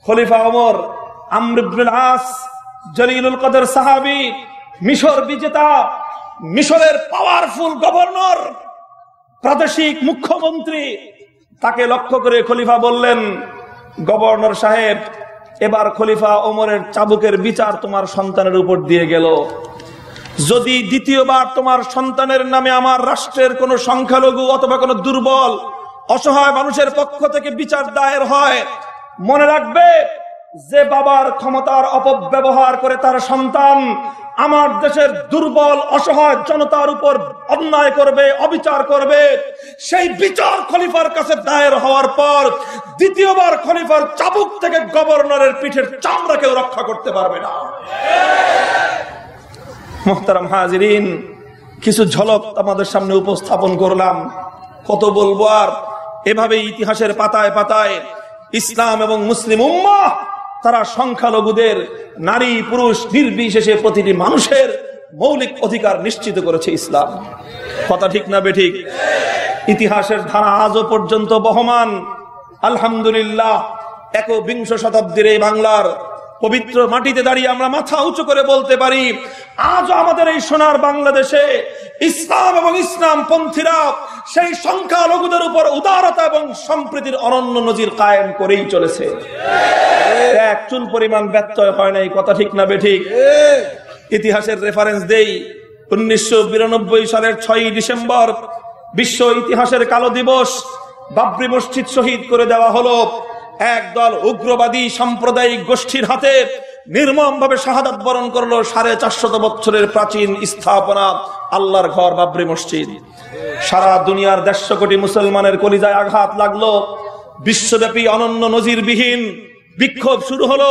খলিফা অমর আমরুল জলিলুল কদর সাহাবি, মিশর বিজেতা, মিশরের পাওয়ারফুল গভর্নর প্রাদেশিক মুখ্যমন্ত্রী, তাকে লক্ষ্য করে খলিফা বললেন, গভর্নর সাহেব, এবার খলিফা ওমরের চাবুকের বিচার তোমার সন্তানের উপর দিয়ে গেল। যদি দ্বিতীয়বার তোমার সন্তানের নামে আমার রাষ্ট্রের কোন সংখ্যালঘু অথবা কোন দুর্বল, অসহায় মানুষের পক্ষ থেকে বিচার দায়ের হয়, মনে রাখবে যে বাবার ক্ষমতার অপব্যবহার করে তার সন্তান আমার দেশের দুর্বল, অসহায় জনতার উপর অন্যায় করবে, অবিচার করবে। সেই বিচার খলিফার কাছে দায়ের হওয়ার পর দ্বিতীয়বার খলিফার চাবুক থেকে গভর্নরের পিঠের চামড়া কেউ রক্ষা করতে পারবে না। মোহতারাম হাজিরিন, কিছু ঝলক আমাদের সামনে উপস্থাপন করলাম। কত বলব আর এভাবে ইতিহাসের পাতায় পাতায় ইসলাম এবং মুসলিম উম্মা তারা সংখ্যালঘুদের, নারী, পুরুষ, নির্বিশেষে প্রতিটি মানুষের মৌলিক অধিকার নিশ্চিত করেছে ইসলাম। কথা ঠিক না বেঠিক? ইতিহাসের ধারা আজও পর্যন্ত বহমান। আলহামদুলিল্লাহ, একবিংশ শতাব্দীর এই বাংলার পবিত্র মাটিতে দাঁড়িয়ে আমরা মাথা উঁচু করে বলতে পারি, আজও আমাদের এই সোনার বাংলাদেশে ইসলাম এবং ইসলাম পন্থীরা সেই সংখ্যালঘুদের উপর উদারতা এবং সম্প্রীতির অনন্য নজির কায়েম করেই চলেছে। এক, চুল পরিমাণ ব্যত্যয় হয় নাই, কথা ঠিক না বেঠিক। ইতিহাসের রেফারেন্স দেই, উনিশশো বিরানব্বই সালের ছয়ই ডিসেম্বর বিশ্ব ইতিহাসের কালো দিবস বাবরি মসজিদ শহীদ করে দেওয়া হলো। একদল উগ্রবাদী সাম্প্রদায়িক গোষ্ঠীর হাতে নির্মম ভাবে শাহাদাত বরণ করল সাড়ে চারশত বছরের প্রাচীন স্থাপনা আল্লাহর ঘর বাবরি মসজিদ। সারা দুনিয়ার দেড়শো কোটি মুসলমানের কলিজায় আঘাত লাগল। বিশ্বব্যাপী অনন্য নজিরবিহীন বিক্ষোভ শুরু হলো।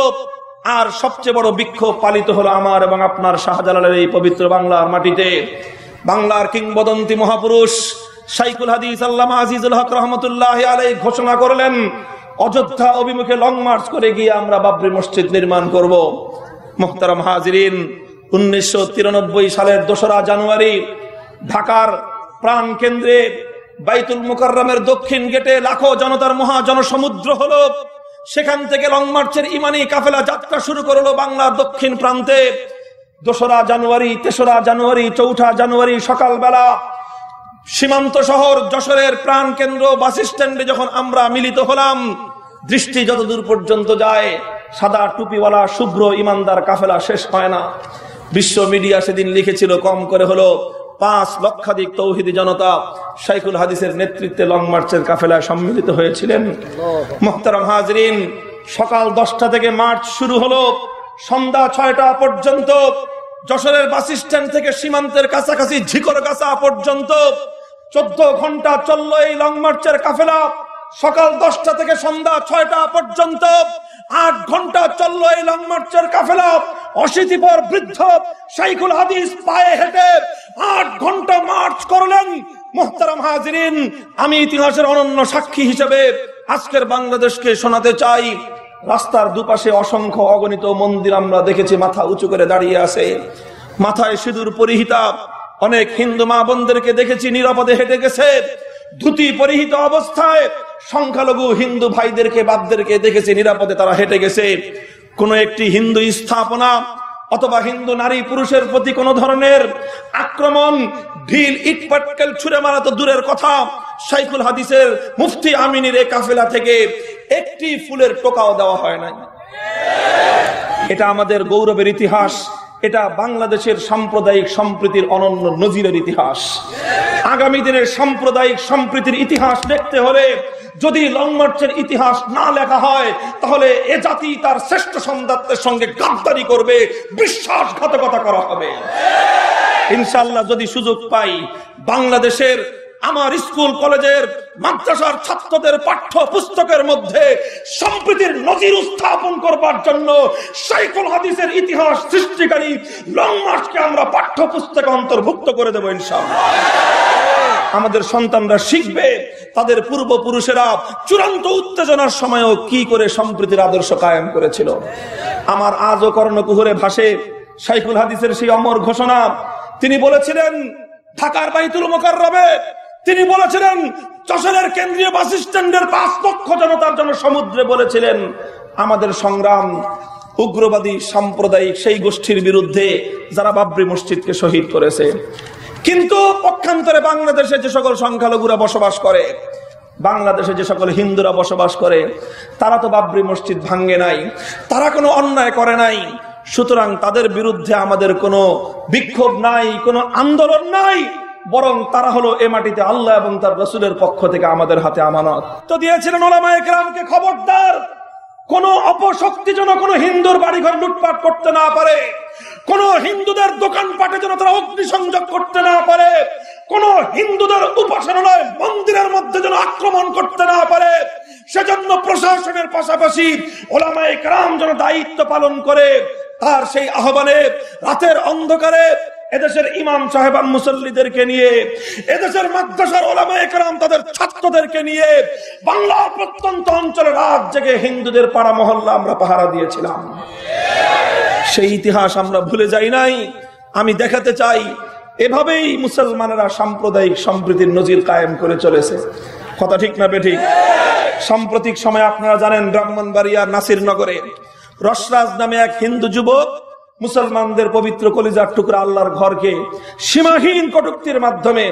আর সবচেয়ে বড় বিক্ষোভ পালিত হলো আমার এবং আপনার শাহজালালের এই পবিত্র বাংলার মাটিতে। বাংলার কিংবদন্তি মহাপুরুষ সাইকুল হাদিস আল্লামা আজিজুল হক রহমতুল্লাহ আলাই ঘোষণা করলেন অযোধ্যা অভিমুখে লং মার্চ করে গিয়ে আমরা বাবরি মসজিদ নির্মাণ করব। মোহতারাম হাজিরিন, উনিশশো সালের দোসরা জানুয়ারি, ঢাকার প্রাণ কেন্দ্রে বাইতুল মুকাররমের দক্ষিণ গেটে লাখো জনতার মহা জনসমুদ্র হলো। সেখান থেকে লং মার্চের ইমানি কাফেলা যাত্রা শুরু করল বাংলার দক্ষিণ প্রান্তে। দোসরা জানুয়ারি, তেসরা জানুয়ারি, চৌঠা জানুয়ারি সকালবেলা সীমান্ত শহর যশোরের প্রাণ কেন্দ্র বাস স্ট্যান্ডে যখন আমরা মিলিত হলাম দৃষ্টি যতদূর পর্যন্ত যায়, সাদা টুপিওয়ালা শুভ্র ইমানদার কাফেলা শেষ হয় না। বিশ্ব মিডিয়া সেদিন লিখেছিল, কম করে হলো পাঁচ লক্ষাধিক তৌহিদি জনতা শাইকুল হাদিসের নেতৃত্বে লং মার্চের কাফেলায় সম্মিলিত হয়েছিলেন। মোহতারাম হাজরিন, সকাল দশটা থেকে মার্চ শুরু হলো, সন্ধ্যা ছয়টা পর্যন্ত, যশোরের বাস স্ট্যান্ড থেকে সীমান্তের কাছাকাছি ঝিকর গাছা পর্যন্ত, চোদ্দ ঘণ্টা চলল এই লং মার্চের কাফেলা। সকাল দশটা থেকে সন্ধ্যা ছয়টা পর্যন্ত আট ঘণ্টা চলল এই লং মার্চের কাফেলা। অশীতিপর বৃদ্ধ সাইকুল হাদিস পায়ে হেঁটে আট ঘণ্টা মার্চ করলেন। মোহতারাম হাজিরিন, আমি ইতিহাসের অনন্য সাক্ষী হিসেবে আজকের বাংলাদেশকে শোনাতে চাই। রাস্তার দুপাশে অসংখ্য অগণিত মন্দির আমরা দেখেছি, মাথা উঁচু করে দাঁড়িয়ে আছে। মাথায় সিঁদুর পরিহিতা। অনেক হিন্দু মা বোনদেরকে দেখেছি, নিরাপদে হেঁটে গেছে। ধুতি পরিহিত অবস্থায় সংখ্যালঘু হিন্দু ভাইদেরকে, বাপদেরকে দেখেছি, নিরাপদে তারা হেঁটে গেছে। কোন একটি হিন্দু স্থাপনা অথবা হিন্দু নারী পুরুষের প্রতি কোন ধরনের আক্রমণ, ঢিল ইট পাটকেল ছুড়ে মারা তো দূরের কথা, সাইফুল হাদিসের মুফতি আমিনের এ কাফেলা থেকে একটি ফুলের টোকাও দেওয়া হয় নাই। এটা আমাদের গৌরবের ইতিহাস। এটা বাংলাদেশের সাম্প্রদায়িক সম্প্রীতির অনন্য নজিরের ইতিহাস। আগামী দিনের সাম্প্রদায়িক সম্প্রীতির ইতিহাস দেখতে হলে যদি লং মার্চের ইতিহাস না লেখা হয়, তাহলে এ জাতি তার শ্রেষ্ঠ সন্তানদের সঙ্গে গাদ্দারি করবে, বিশ্বাসঘাতকতা করা হবে। ইনশাল্লাহ যদি সুযোগ পাই, বাংলাদেশের আমার স্কুল, কলেজের মাদ্রাসার ছাত্রদের পাঠ্য পুস্তকের মধ্যে সম্প্রীতির নজির স্থাপন করবার জন্য সাইকুল হাদিসের ইতিহাস সৃষ্টিকারী লং মার্চকে আমরা পাঠ্য পুস্তকে অন্তর্ভুক্ত করে দেবো ইনশাআল্লাহ। আমাদের সন্তানরা শিখবে, তাদের পূর্বপুরুষেরা চূড়ান্ত উত্তেজনার সময়ও কি করে সম্প্রীতির আদর্শ কায়েম করেছিল। আমার আজও কর্ণকুহরে ভাসে সাইকুল হাদিসের সেই অমর ঘোষণা। তিনি বলেছিলেন, ঢাকার বাইতুল মোকাররমে তিনি বলেছিলেন যশোরের কেন্দ্রীয় বাস স্ট্যান্ডের পাঁচ লক্ষ জনতার জন্য সমুদ্রে বলেছিলেন, আমাদের সংগ্রাম, উগ্রবাদী সাম্প্রদায়িক সেই গোষ্ঠীর বিরুদ্ধে যারা বাবরি মসজিদকে শহীদ করেছে। কিন্তু পক্ষান্তরে বাংলাদেশে যে সকল সংখ্যালঘুরা বসবাস করে, বাংলাদেশে যে সকল হিন্দুরা বসবাস করে, তারা তো বাবরি মসজিদ ভাঙ্গে নাই, তারা কোনো অন্যায় করে নাই, সুতরাং তাদের বিরুদ্ধে আমাদের কোনো বিক্ষোভ নাই, কোনো আন্দোলন নাই। বরং তারা হলো এ মাটিতে আল্লাহ এবং তার রসুলের পক্ষ থেকে আমাদের হাতে আমানত। তো দিয়েছিলেন ওলামায়ে কেরামকে খবরদার। কোন অপশক্তি যেন কোন হিন্দুর বাড়িঘর লুটপাট করতে না পারে। কোন হিন্দুদের দোকানপাটে যেন তারা অগ্নিসংযোগ করতে না পারে। কোন হিন্দুদের উপাসনালয় মন্দিরের মধ্যে যেন আক্রমণ করতে না পারে। সেজন্য প্রশাসনের পাশাপাশি ওলামায়ে কেরাম যেন দায়িত্ব পালন করে, তার সেই আহ্বানে রাতের অন্ধকারে এদেশের ইমাম সাহেবান মুসল্লিদেরকে নিয়ে, এদেশের মাদ্রাসার ওলামা একরাম তাদের ছাত্রদেরকে নিয়ে বাংলার প্রত্যন্ত অঞ্চলে রাত জেগে হিন্দুদের পাড়া মহল্লা আমরা পাহারা দিয়েছিলাম। সেই ইতিহাস আমরা ভুলে যাই নাই। আমি দেখাতে চাই, এভাবেই মুসলমানেরা সাম্প্রদায়িক সম্প্রীতির নজির কায়েম করে চলেছে। কথা ঠিক না বেঠিক? সাম্প্রতিক সময় আপনারা জানেন ব্রাহ্মণবাড়িয়ার নাসির নগরে রসরাজ নামে এক হিন্দু যুবক মুসলমানদের পবিত্র কলিজার টুকরা আল্লাহর ঘরকে সীমাহীন কটুক্তির মাধ্যমে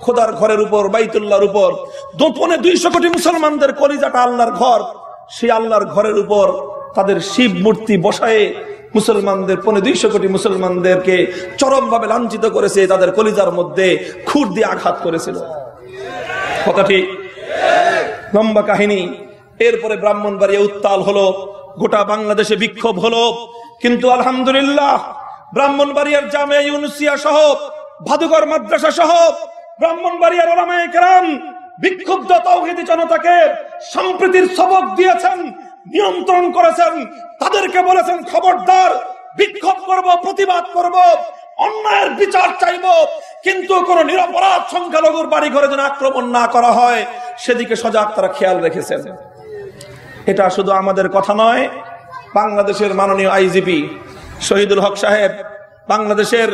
খোদার ঘরের উপর, বাইতুল্লাহর উপর, দোপনে দুইশো কোটি মুসলমানদের কলিজাটা আল্লাহর ঘর, সেই আল্লাহর ঘরের উপর তাদের শিব মূর্তি বসায়ে মুসলমানদের পনে দুইশো কোটি মুসলমানদেরকে চরম ভাবে লাঞ্ছিত করেছে, তাদের কলিজার মধ্যে খুর দিয়ে আঘাত করেছিল। কথা ঠিক? লম্বা কাহিনী। এরপরে ব্রাহ্মণবাড়িয়া উত্তাল হলো, গোটা বাংলাদেশে বিক্ষোভ হলো। কিন্তু আলহামদুলিল্লাহ, ব্রাহ্মণবাড়িয়ার জামে ইউনুসিয়া সহ ভাদুঘর মাদ্রাসা সহ, ব্রাহ্মণবাড়িয়ার ওলামায়ে কেরাম বিক্ষুব্ধ তৌহিদি জনতাকে সম্প্রীতির সবক দিয়েছেন, নিয়ন্ত্রণ করেছেন, তাদেরকে বলেছেন, খবরদার, বিক্ষোভ করব, প্রতিবাদ করব, অন্যায়ের বিচার চাইব, কিন্তু কোন নিরপরাধ সংখ্যালঘুর বাড়ি ঘরে যেন আক্রমণ না করা হয়, সেদিকে সজাগ তারা খেয়াল রেখেছেন। এটা শুধু আমাদের কথা নয় বাংলাদেশের মাননীয় আইজিপি শহীদুল হক সাহেব, বাংলাদেশের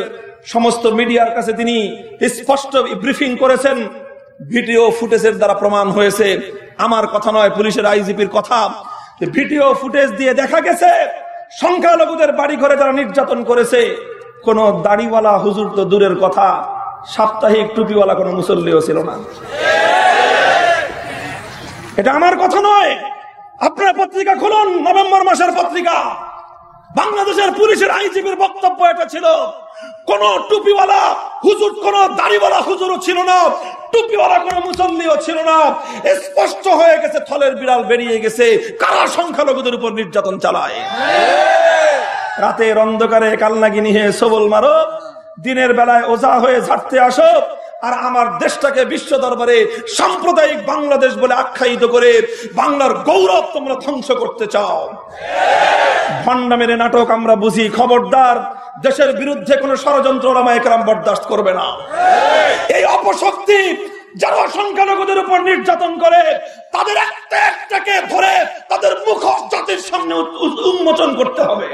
সমস্ত মিডিয়ার কাছে তিনি স্পষ্ট ব্রিফিং করেছেন। ভিডিও ফুটেজের দ্বারা প্রমাণ হয়েছে। আমার কথা নয়, পুলিশের আইজিপির কথা। ভিডিও ফুটেজ দিয়ে দেখা গেছে, সংখ্যালঘুদের বাড়ি ঘরে যারা নির্যাতন করেছে, কোন দাড়িওয়ালা হুজুর তো দূরের কথা, সাপ্তাহিক টুপিওয়ালা কোনো মুসল্লিও ছিল না। এটা আমার কথা নয়। আপনার পত্রিকা খুলুন, নভেম্বর মাসের পত্রিকা। বাংলাদেশের পুলিশের আইজিপির বক্তব্য এটা ছিল। কোন টুপিওয়ালা হুজুর, কোন দাড়িওয়ালা হুজুরও ছিল না। টুপিওয়ালা, কোন মুসল্লিও ছিল না। স্পষ্ট হয়ে গেছে, থলের বিড়াল বেরিয়ে গেছে। কারা সংখ্যালঘুদের উপর নির্যাতন চালায়? রাতের অন্ধকারে কালনাগিনী হয়ে সবল মারো। দিনের বেলায় ওজা হয়ে ঝাড়তে আসো। আর আমার দেশটাকে বিশ্ব দরবারে সাম্প্রদায়িক বাংলাদেশ বলে আখ্যায়িত করে বাংলার গৌরব তোমরা ধ্বংস করতে চাও। ভণ্ডা মেরে নাটক আমরা বুঝি খবরদার দেশের বিরুদ্ধে কোন ষড়যন্ত্র রামায়করাম বরদাস্ত করবে না। এই অপশক্তি যারা সংখ্যালঘুদের উপর নির্যাতন করে তাদের একটা একটাকে ধরে তাদের মুখ জাতির সামনে উন্মোচন করতে হবে।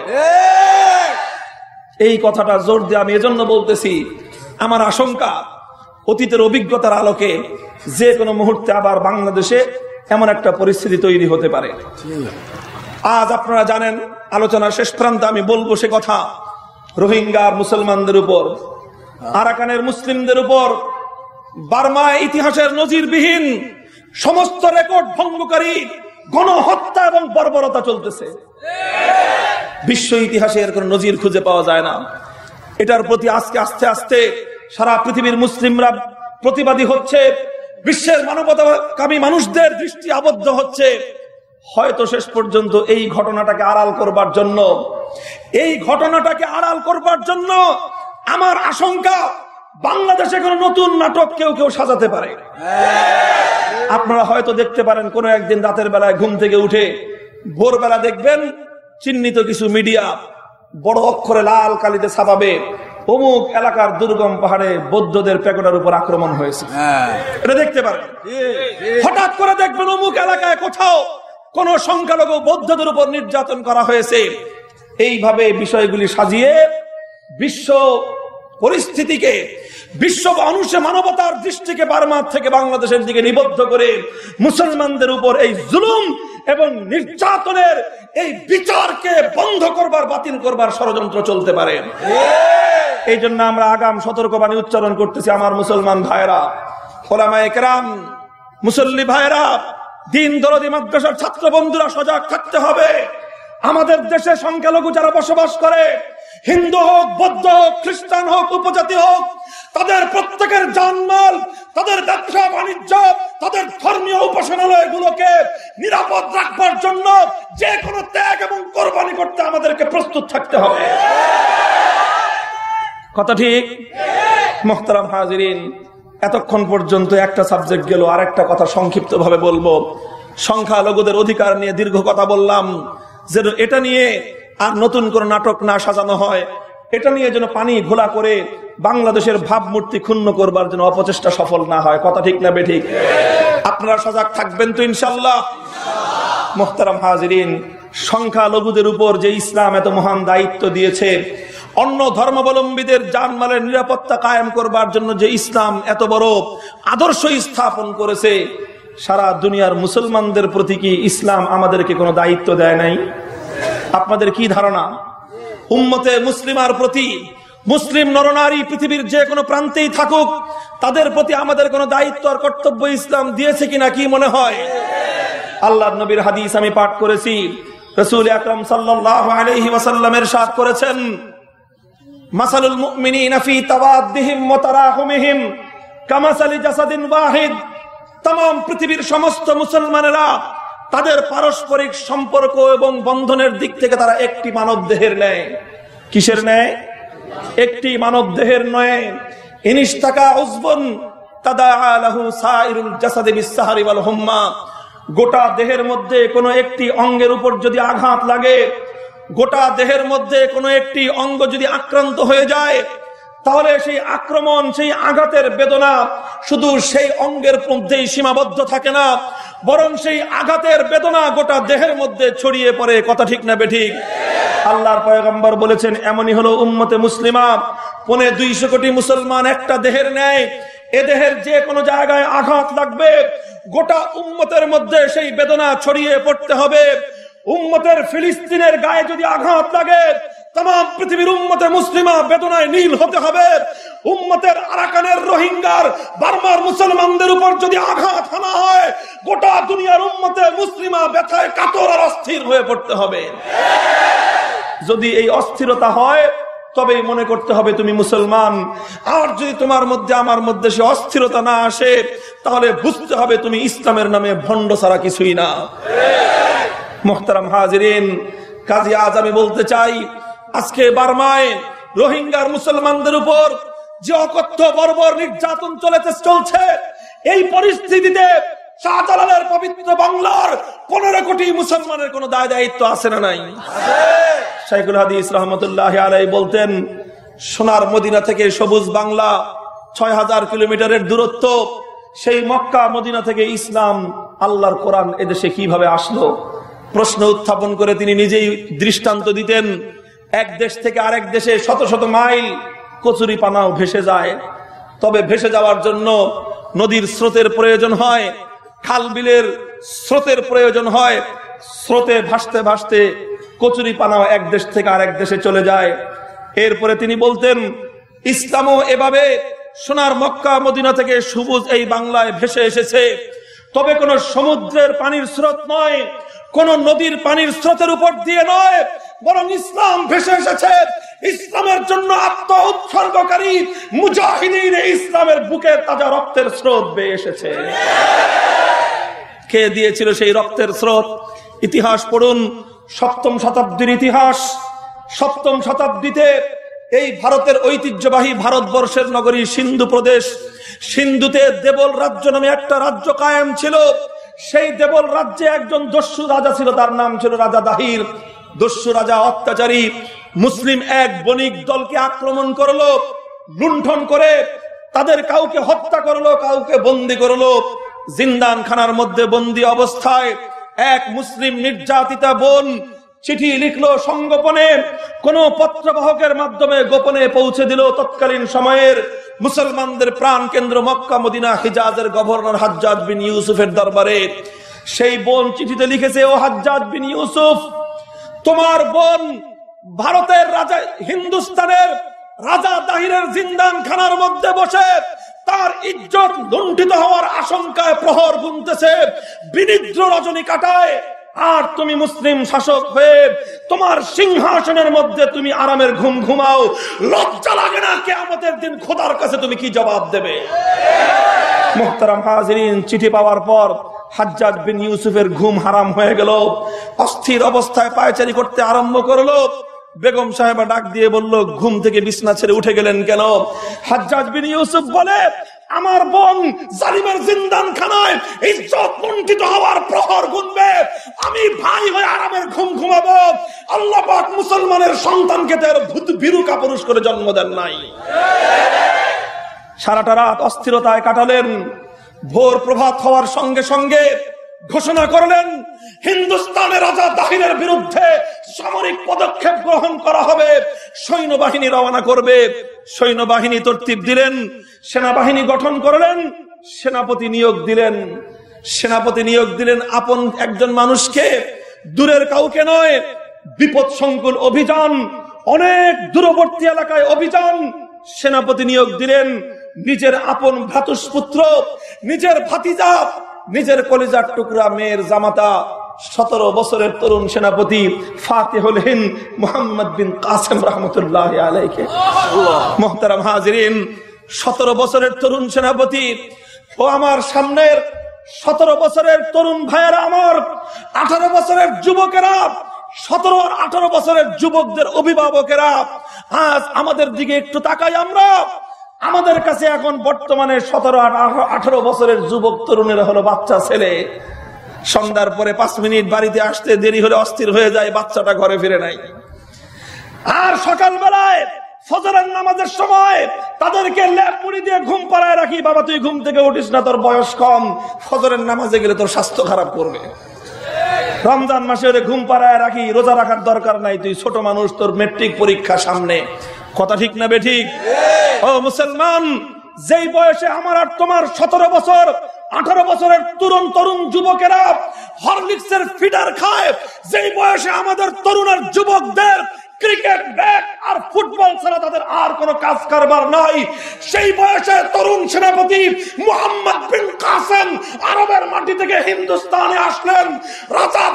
এই কথাটা জোর দিয়ে আমি এজন্য বলতেছি আমার আশঙ্কা অতীতের অভিজ্ঞতার আলোকে যে কোনো মুহূর্তে আবার বাংলাদেশে এমন একটা পরিস্থিতি তৈরি হতে পারে। আজ আপনারা জানেন, আলোচনার শেষ প্রান্তে আমি বলব সে কথা। রোহিঙ্গার মুসলমানদের উপর, আরাকানের মুসলিমদের উপর, বার্মায় ইতিহাসের নজিরবিহীন সমস্ত রেকর্ড ভঙ্গকারী গণহত্যা এবং বর্বরতা চলতেছে। বিশ্ব ইতিহাসে এর কোন নজির খুঁজে পাওয়া যায় না। এটার প্রতি আজকে আস্তে আস্তে সারা পৃথিবীর মুসলিমরা প্রতিবাদী হচ্ছে। বিশ্বের মানবতাকামী মানুষদের দৃষ্টি আবদ্ধ হচ্ছে। হয়তো শেষ পর্যন্ত এই ঘটনাটাকে আড়াল করবার জন্য। এই ঘটনাটাকে আড়াল করবার জন্য আমার আশঙ্কা, বাংলাদেশে কোন নতুন নাটক কেউ কেউ সাজাতে পারে। আপনারা হয়তো দেখতে পারেন, কোন একদিন রাতের বেলায় ঘুম থেকে উঠে ভোরবেলা দেখবেন, চিহ্নিত কিছু মিডিয়া বড় অক্ষরে লাল কালিতে ছাপাবে। অমুক এলাকার দুর্গম পাহাড়ে বৌদ্ধদের প্যাকোটার উপর আক্রমণ হয়েছে। এটা দেখতে পারবেন হঠাৎ করে দেখবেন অমুক এলাকায় কোথাও কোন সংখ্যালঘু বৌদ্ধদের উপর নির্যাতন করা হয়েছে। এইভাবে বিষয়গুলি সাজিয়ে বিশ্ব পরিস্থিতিকে বিশ্ব মানুষে মানবতার দৃষ্টিকে বারমার থেকে বাংলাদেশের দিকে নিবদ্ধ করে মুসলমানদের উপর এই জুলুম এবং নির্যাতনের এই বিচারকে বন্ধ করবার, বাতিল করবার ষড়যন্ত্র চলতে পারে। এই জন্য আমরা আগাম সতর্কবাণী উচ্চারণ করতেছি আমার মুসলমান ভাইরা কেরাম, মুসল্লি ভাইরা দিন দরদি মাদ্রাসার ছাত্র বন্ধুরা সজাগ থাকতে হবে। আমাদের দেশে সংখ্যালঘু যারা বসবাস করে হিন্দু হোক, বৌদ্ধ হোক, খ্রিস্টান হোক, উপজাতি হোক, তাদের প্রত্যেকের জানমাল, তাদের ব্যবসা, বাণিজ্য, তাদের ধর্মীয় উপাসনালয় গুলোকে নিরাপদ রাখবার জন্য যে কোনো ত্যাগ এবং কোরবানি করতে আমাদেরকে প্রস্তুত থাকতে হবে। কথা ঠিক? মোহতারাম হাজিরিন, এতক্ষণ পর্যন্ত একটা সাবজেক্ট গেল আর একটা কথা সংক্ষিপ্ত ভাবে বলব। সংখ্যালঘুদের অধিকার নিয়ে দীর্ঘ কথা বললাম। যেন এটা নিয়ে আর নতুন করে নাটক না সাজানো হয়। এটা নিয়ে যেন পানি ঘোলা করে বাংলাদেশের ভাবমূর্তি ক্ষুণ্ণ করবার জন্য অপচেষ্টা সফল না হয়। কথা ঠিক না বেঠিক? আপনারা সজাগ থাকবেন তো ইনশাল্লাহ মোহতারাম হাজরিন, সংখ্যালঘুদের উপর যে ইসলাম এত মহান দায়িত্ব দিয়েছে, অন্য ধর্মাবলম্বীদের জানমালের নিরাপত্তা কায়েম করবার জন্য যে ইসলাম এত বড় আদর্শ স্থাপন করেছে, সারা দুনিয়ার মুসলমানদের প্রতি কি ইসলাম আমাদেরকে কোনো দায়িত্ব দেয় নাই? আপনাদের কি ধারণা উম্মতে মুসলিমার প্রতি মুসলিম নরনারী পৃথিবীর যে কোনো প্রান্তেই থাকুক তাদের প্রতি আমাদের কোনো দায়িত্ব আর কর্তব্য ইসলাম দিয়েছে কিনা কি মনে হয় আল্লাহ নবীর হাদিস আমি পাঠ করেছি রসুল আকরম সাল্লাহ আলহি ওয়াসাল্লামের সাথ করেছেন মাসালুল মুমিনিনা ফি তাওয়াদ্দিহিম ওয়া তারাহুমিহিম কামাসালি জাসাদিন ওয়াহিদ तमाम পৃথিবীর সমস্ত মুসলমানেরা তাদের পারস্পরিক সম্পর্ক এবং বন্ধনের দিক থেকে তারা একটি মানব দেহের নেয় কিসের নেয় একটি মানব দেহের নয় ইনিস টাকা উজবন গোটা দেহের মধ্যে কোনো একটি অঙ্গের উপর যদি আঘাত লাগে, গোটা দেহের মধ্যে কোনো একটি অঙ্গ যদি আক্রান্ত হয়ে যায় তাহলে সেই আক্রমণ, সেই আঘাতের বেদনা শুধু সেই অঙ্গের মধ্যেই সীমাবদ্ধ থাকে না, বরং সেই আঘাতের বেদনা গোটা দেহের মধ্যে ছড়িয়ে পড়ে। কথা ঠিক না বেঠিক আল্লাহর পয়গম্বর বলেছেন, এমনই হলো উম্মতে মুসলিমা। পনে দুইশো কোটি মুসলমান একটা দেহের ন্যায়। এ দেহের যে কোনো জায়গায় আঘাত লাগবে। গোটা উম্মতের মধ্যে সেই বেদনা ছড়িয়ে পড়তে হবে। উম্মতের ফিলিস্তিনের গায়ে যদি আঘাত লাগে তাম পৃথিবীর উম্মতে মুসলিমা বেদনায় নীল হতে হবে। উম্মতের আরাকানের রোহিঙ্গার, বার্মার মুসলমানদের উপর যদি আঘাত হানা হয়, গোটা দুনিয়ার উম্মতে মুসলিমা ব্যথায় কাতর আর অস্থির হয়ে পড়তে হবে। যদি এই অস্থিরতা হয়, তবেই মনে করতে হবে তুমি মুসলমান। আর যদি তোমার মধ্যে, আমার মধ্যে সে অস্থিরতা না আসে, তাহলে বুঝতে হবে তুমি ইসলামের নামে ভণ্ড ছাড়া কিছুই না। মোহতারাম হাজরিন, কাজী আজ আমি বলতে চাই আজকে বার্মায় রোহিঙ্গার মুসলমানদের উপর যে অকথ্য বর্বর নির্যাতন চলেছে, চলছে, এই পরিস্থিতিতে শাহজালালের পবিত্র বাংলার পনেরো কোটি মুসলমানের কোন দায় দায়িত্ব আছে না নাই? শাইকুল হাদিস রহমতুল্লাহ আলাই বলতেন, সোনার মদিনা থেকে সবুজ বাংলা ছয় হাজার কিলোমিটারের দূরত্ব, সেই মক্কা মদিনা থেকে ইসলাম আল্লাহর কোরআন এদেশে কীভাবে আসলো? প্রশ্ন উত্থাপন করে তিনি নিজেই দৃষ্টান্ত দিতেন এক দেশ থেকে আরেক দেশে শত শত মাইল কচুরি পানাও ভেসে যায়। তবে ভেসে যাওয়ার জন্য নদীর স্রোতের প্রয়োজন হয়, খাল বিলের স্রোতের প্রয়োজন হয়। স্রোতে ভাসতে ভাসতে কচুরি পানাও এক দেশ থেকে আরেক দেশে চলে যায়। এরপরে তিনি বলতেন, ইসলামও এভাবে সোনার মক্কা মদিনা থেকে সবুজ এই বাংলায় ভেসে এসেছে। তবে কোন সমুদ্রের পানির স্রোত নয়, কোন নদীর পানির স্রোতের উপর দিয়ে নয়। বরং ইসলাম ভেসে এসেছে। ইসলামের জন্য আত্ম উৎসর্গকারী মুজাহিদিন ইসলামের বুকে তাজা রক্তের স্রোত বেয়ে এসেছে। কে দিয়েছিল সেই রক্তের স্রোত? ইতিহাস পড়ুন। সপ্তম শতাব্দীর ইতিহাস। সপ্তম শতাব্দীতে এই ভারতের ঐতিহ্যবাহী ভারতবর্ষের নগরী সিন্ধু প্রদেশ। সিন্ধুতে দেবল রাজ্য নামে একটা রাজ্য কায়েম ছিল। সেই দেবল রাজ্যে একজন দস্যু রাজা ছিল, তার নাম ছিল রাজা দাহির। দস্যু রাজা অত্যাচারী মুসলিম এক বণিক দলকে আক্রমণ করল, লুণ্ঠন করে, তাদের কাউকে হত্যা করল, কাউকে বন্দি করল। জিন্দান খানার মধ্যে বন্দি অবস্থায় এক মুসলিম নির্যাতিতা বোন চিঠি লিখলো সংগোপনে, কোন পত্রবাহকের মাধ্যমে গোপনে পৌঁছে দিল তৎকালীন সময়ের মুসলমানদের প্রাণ কেন্দ্র মক্কা মদিনা হিজাজের গভর্নর হাজ্জাজ বিন ইউসুফের দরবারে। সেই বোন চিঠিতে লিখেছে, ও হাজ্জাজ বিন ইউসুফ তোমার বোন ভারতের রাজা, হিন্দুস্তানের রাজা তাহিরের জিন্দান খানার মধ্যে বসে তার ইজ্জত লুণ্ঠিত হওয়ার আশঙ্কায় প্রহর গুনতেছে, বিনিদ্র রজনী কাটায়, আর তুমি মুসলিম শাসক হয়ে তোমার সিংহাসনের মধ্যে তুমি আরামের ঘুম ঘুমাও। লজ্জা লাগে না কে আমাদের দিন খোদার কাছে তুমি কি জবাব দেবে? মোহতারাম হাজরিন, চিঠি পাওয়ার পর হাজ্জাজ বিন ইউসুফের ঘুম হারাম হয়ে গেল। অস্থির অবস্থায় পায়চারি করতে আরম্ভ করল। বেগম সাহেবা ডাক দিয়ে বলল, ঘুম থেকে বিছনা ছেড়ে উঠে গেলেন কেন? হাজ্জাজ বিন ইউসুফ বলে, আমার বোন জালিমের জিন্দান খানায় ইজ্জত লুণ্ঠিত হওয়ার প্রহর গুনবে আমি ভাই হয়ে আরামের ঘুম ঘুমাবো। আল্লাহ পাক মুসলমানের সন্তানকে তার ভূত বিরুকা পুরুষ করে জন্ম দেন নাই। সারাটা রাত অস্থিরতায় কাটালেন। ভোর প্রভাত হওয়ার সঙ্গে সঙ্গে ঘোষণা করলেন, হিন্দুস্তানের রাজা দাহিনের বিরুদ্ধে সামরিক পদক্ষেপ গ্রহণ করা হবে। সৈন্যবাহিনী রওনা করবে। সৈন্যবাহিনী তরতিব দিলেন, সেনাবাহিনী গঠন করলেন, সেনাপতি নিয়োগ দিলেন। সেনাপতি নিয়োগ দিলেন আপন একজন মানুষকে। দূরের কাউকে নয় বিপদ সংকুল অভিযান, অনেক দূরবর্তী এলাকায় অভিযান। সেনাপতি নিয়োগ দিলেন নিজের আপন ভ্রাতুষ্পুত্র নিজের ভাতিজা নিজের কলিজার টুকরা মেয়ের জামাতা সতেরো বছরের তরুণ সেনাপতি ফাতে হলেন মোহাম্মদ বিন কাসেম রহমতুল্লাহ আলাইকে মোহতারাম হাজরিন সতেরো বছরের তরুণ সেনাপতি ও আমার সামনের সতেরো বছরের তরুণ ভাইয়েরা আমার আঠারো বছরের যুবকেরা সতেরো আঠারো বছরের যুবকদের অভিভাবকেরা আজ আমাদের দিকে একটু তাকাই আমরা। আমাদের কাছে এখন বর্তমানে সতেরো, আঠারো বছরের যুবক, তরুণেরা হলো বাচ্চা, ছেলে। সন্ধ্যার পরে পাঁচ মিনিট বাড়িতে আসতে দেরি হলে অস্থির হয়ে যায়, বাচ্চাটা ঘরে ফিরে নাই। আর সকালবেলায় ফজরের নামাজের সময় তাদেরকে ল্যাপ মুড়ি দিয়ে ঘুম পাড়ায় রাখি, বাবা, তুই ঘুম থেকে উঠিস না, তোর বয়স কম, ফজরের নামাজে গেলে তোর স্বাস্থ্য খারাপ করবে। রমজান মাসে ঘুম পাড়ায় রাখি, রোজা রাখার দরকার নাই, তুই ছোট মানুষ, তোর মেট্রিক পরীক্ষা সামনে। কথা ঠিক না বে ঠিক? ও মুসলমান, যেই বয়সে আমার আর তোমার সতেরো বছর, আঠারো বছরের তরুণ তরুণ যুবকেরা হরলিক্সের ফিডার খায়, যেই বয়সে আমাদের তরুণের যুবকদের ক্রিকেট, ব্যাট আর ফুটবল ছাড়া তাদের আর কাজ কারবার নাই। সেই বয়সে তরুণ সেনাপতি মোহাম্মদ বিন কাসেম আরবের মাটি থেকে হিন্দুস্তানে আসলেন। রাজা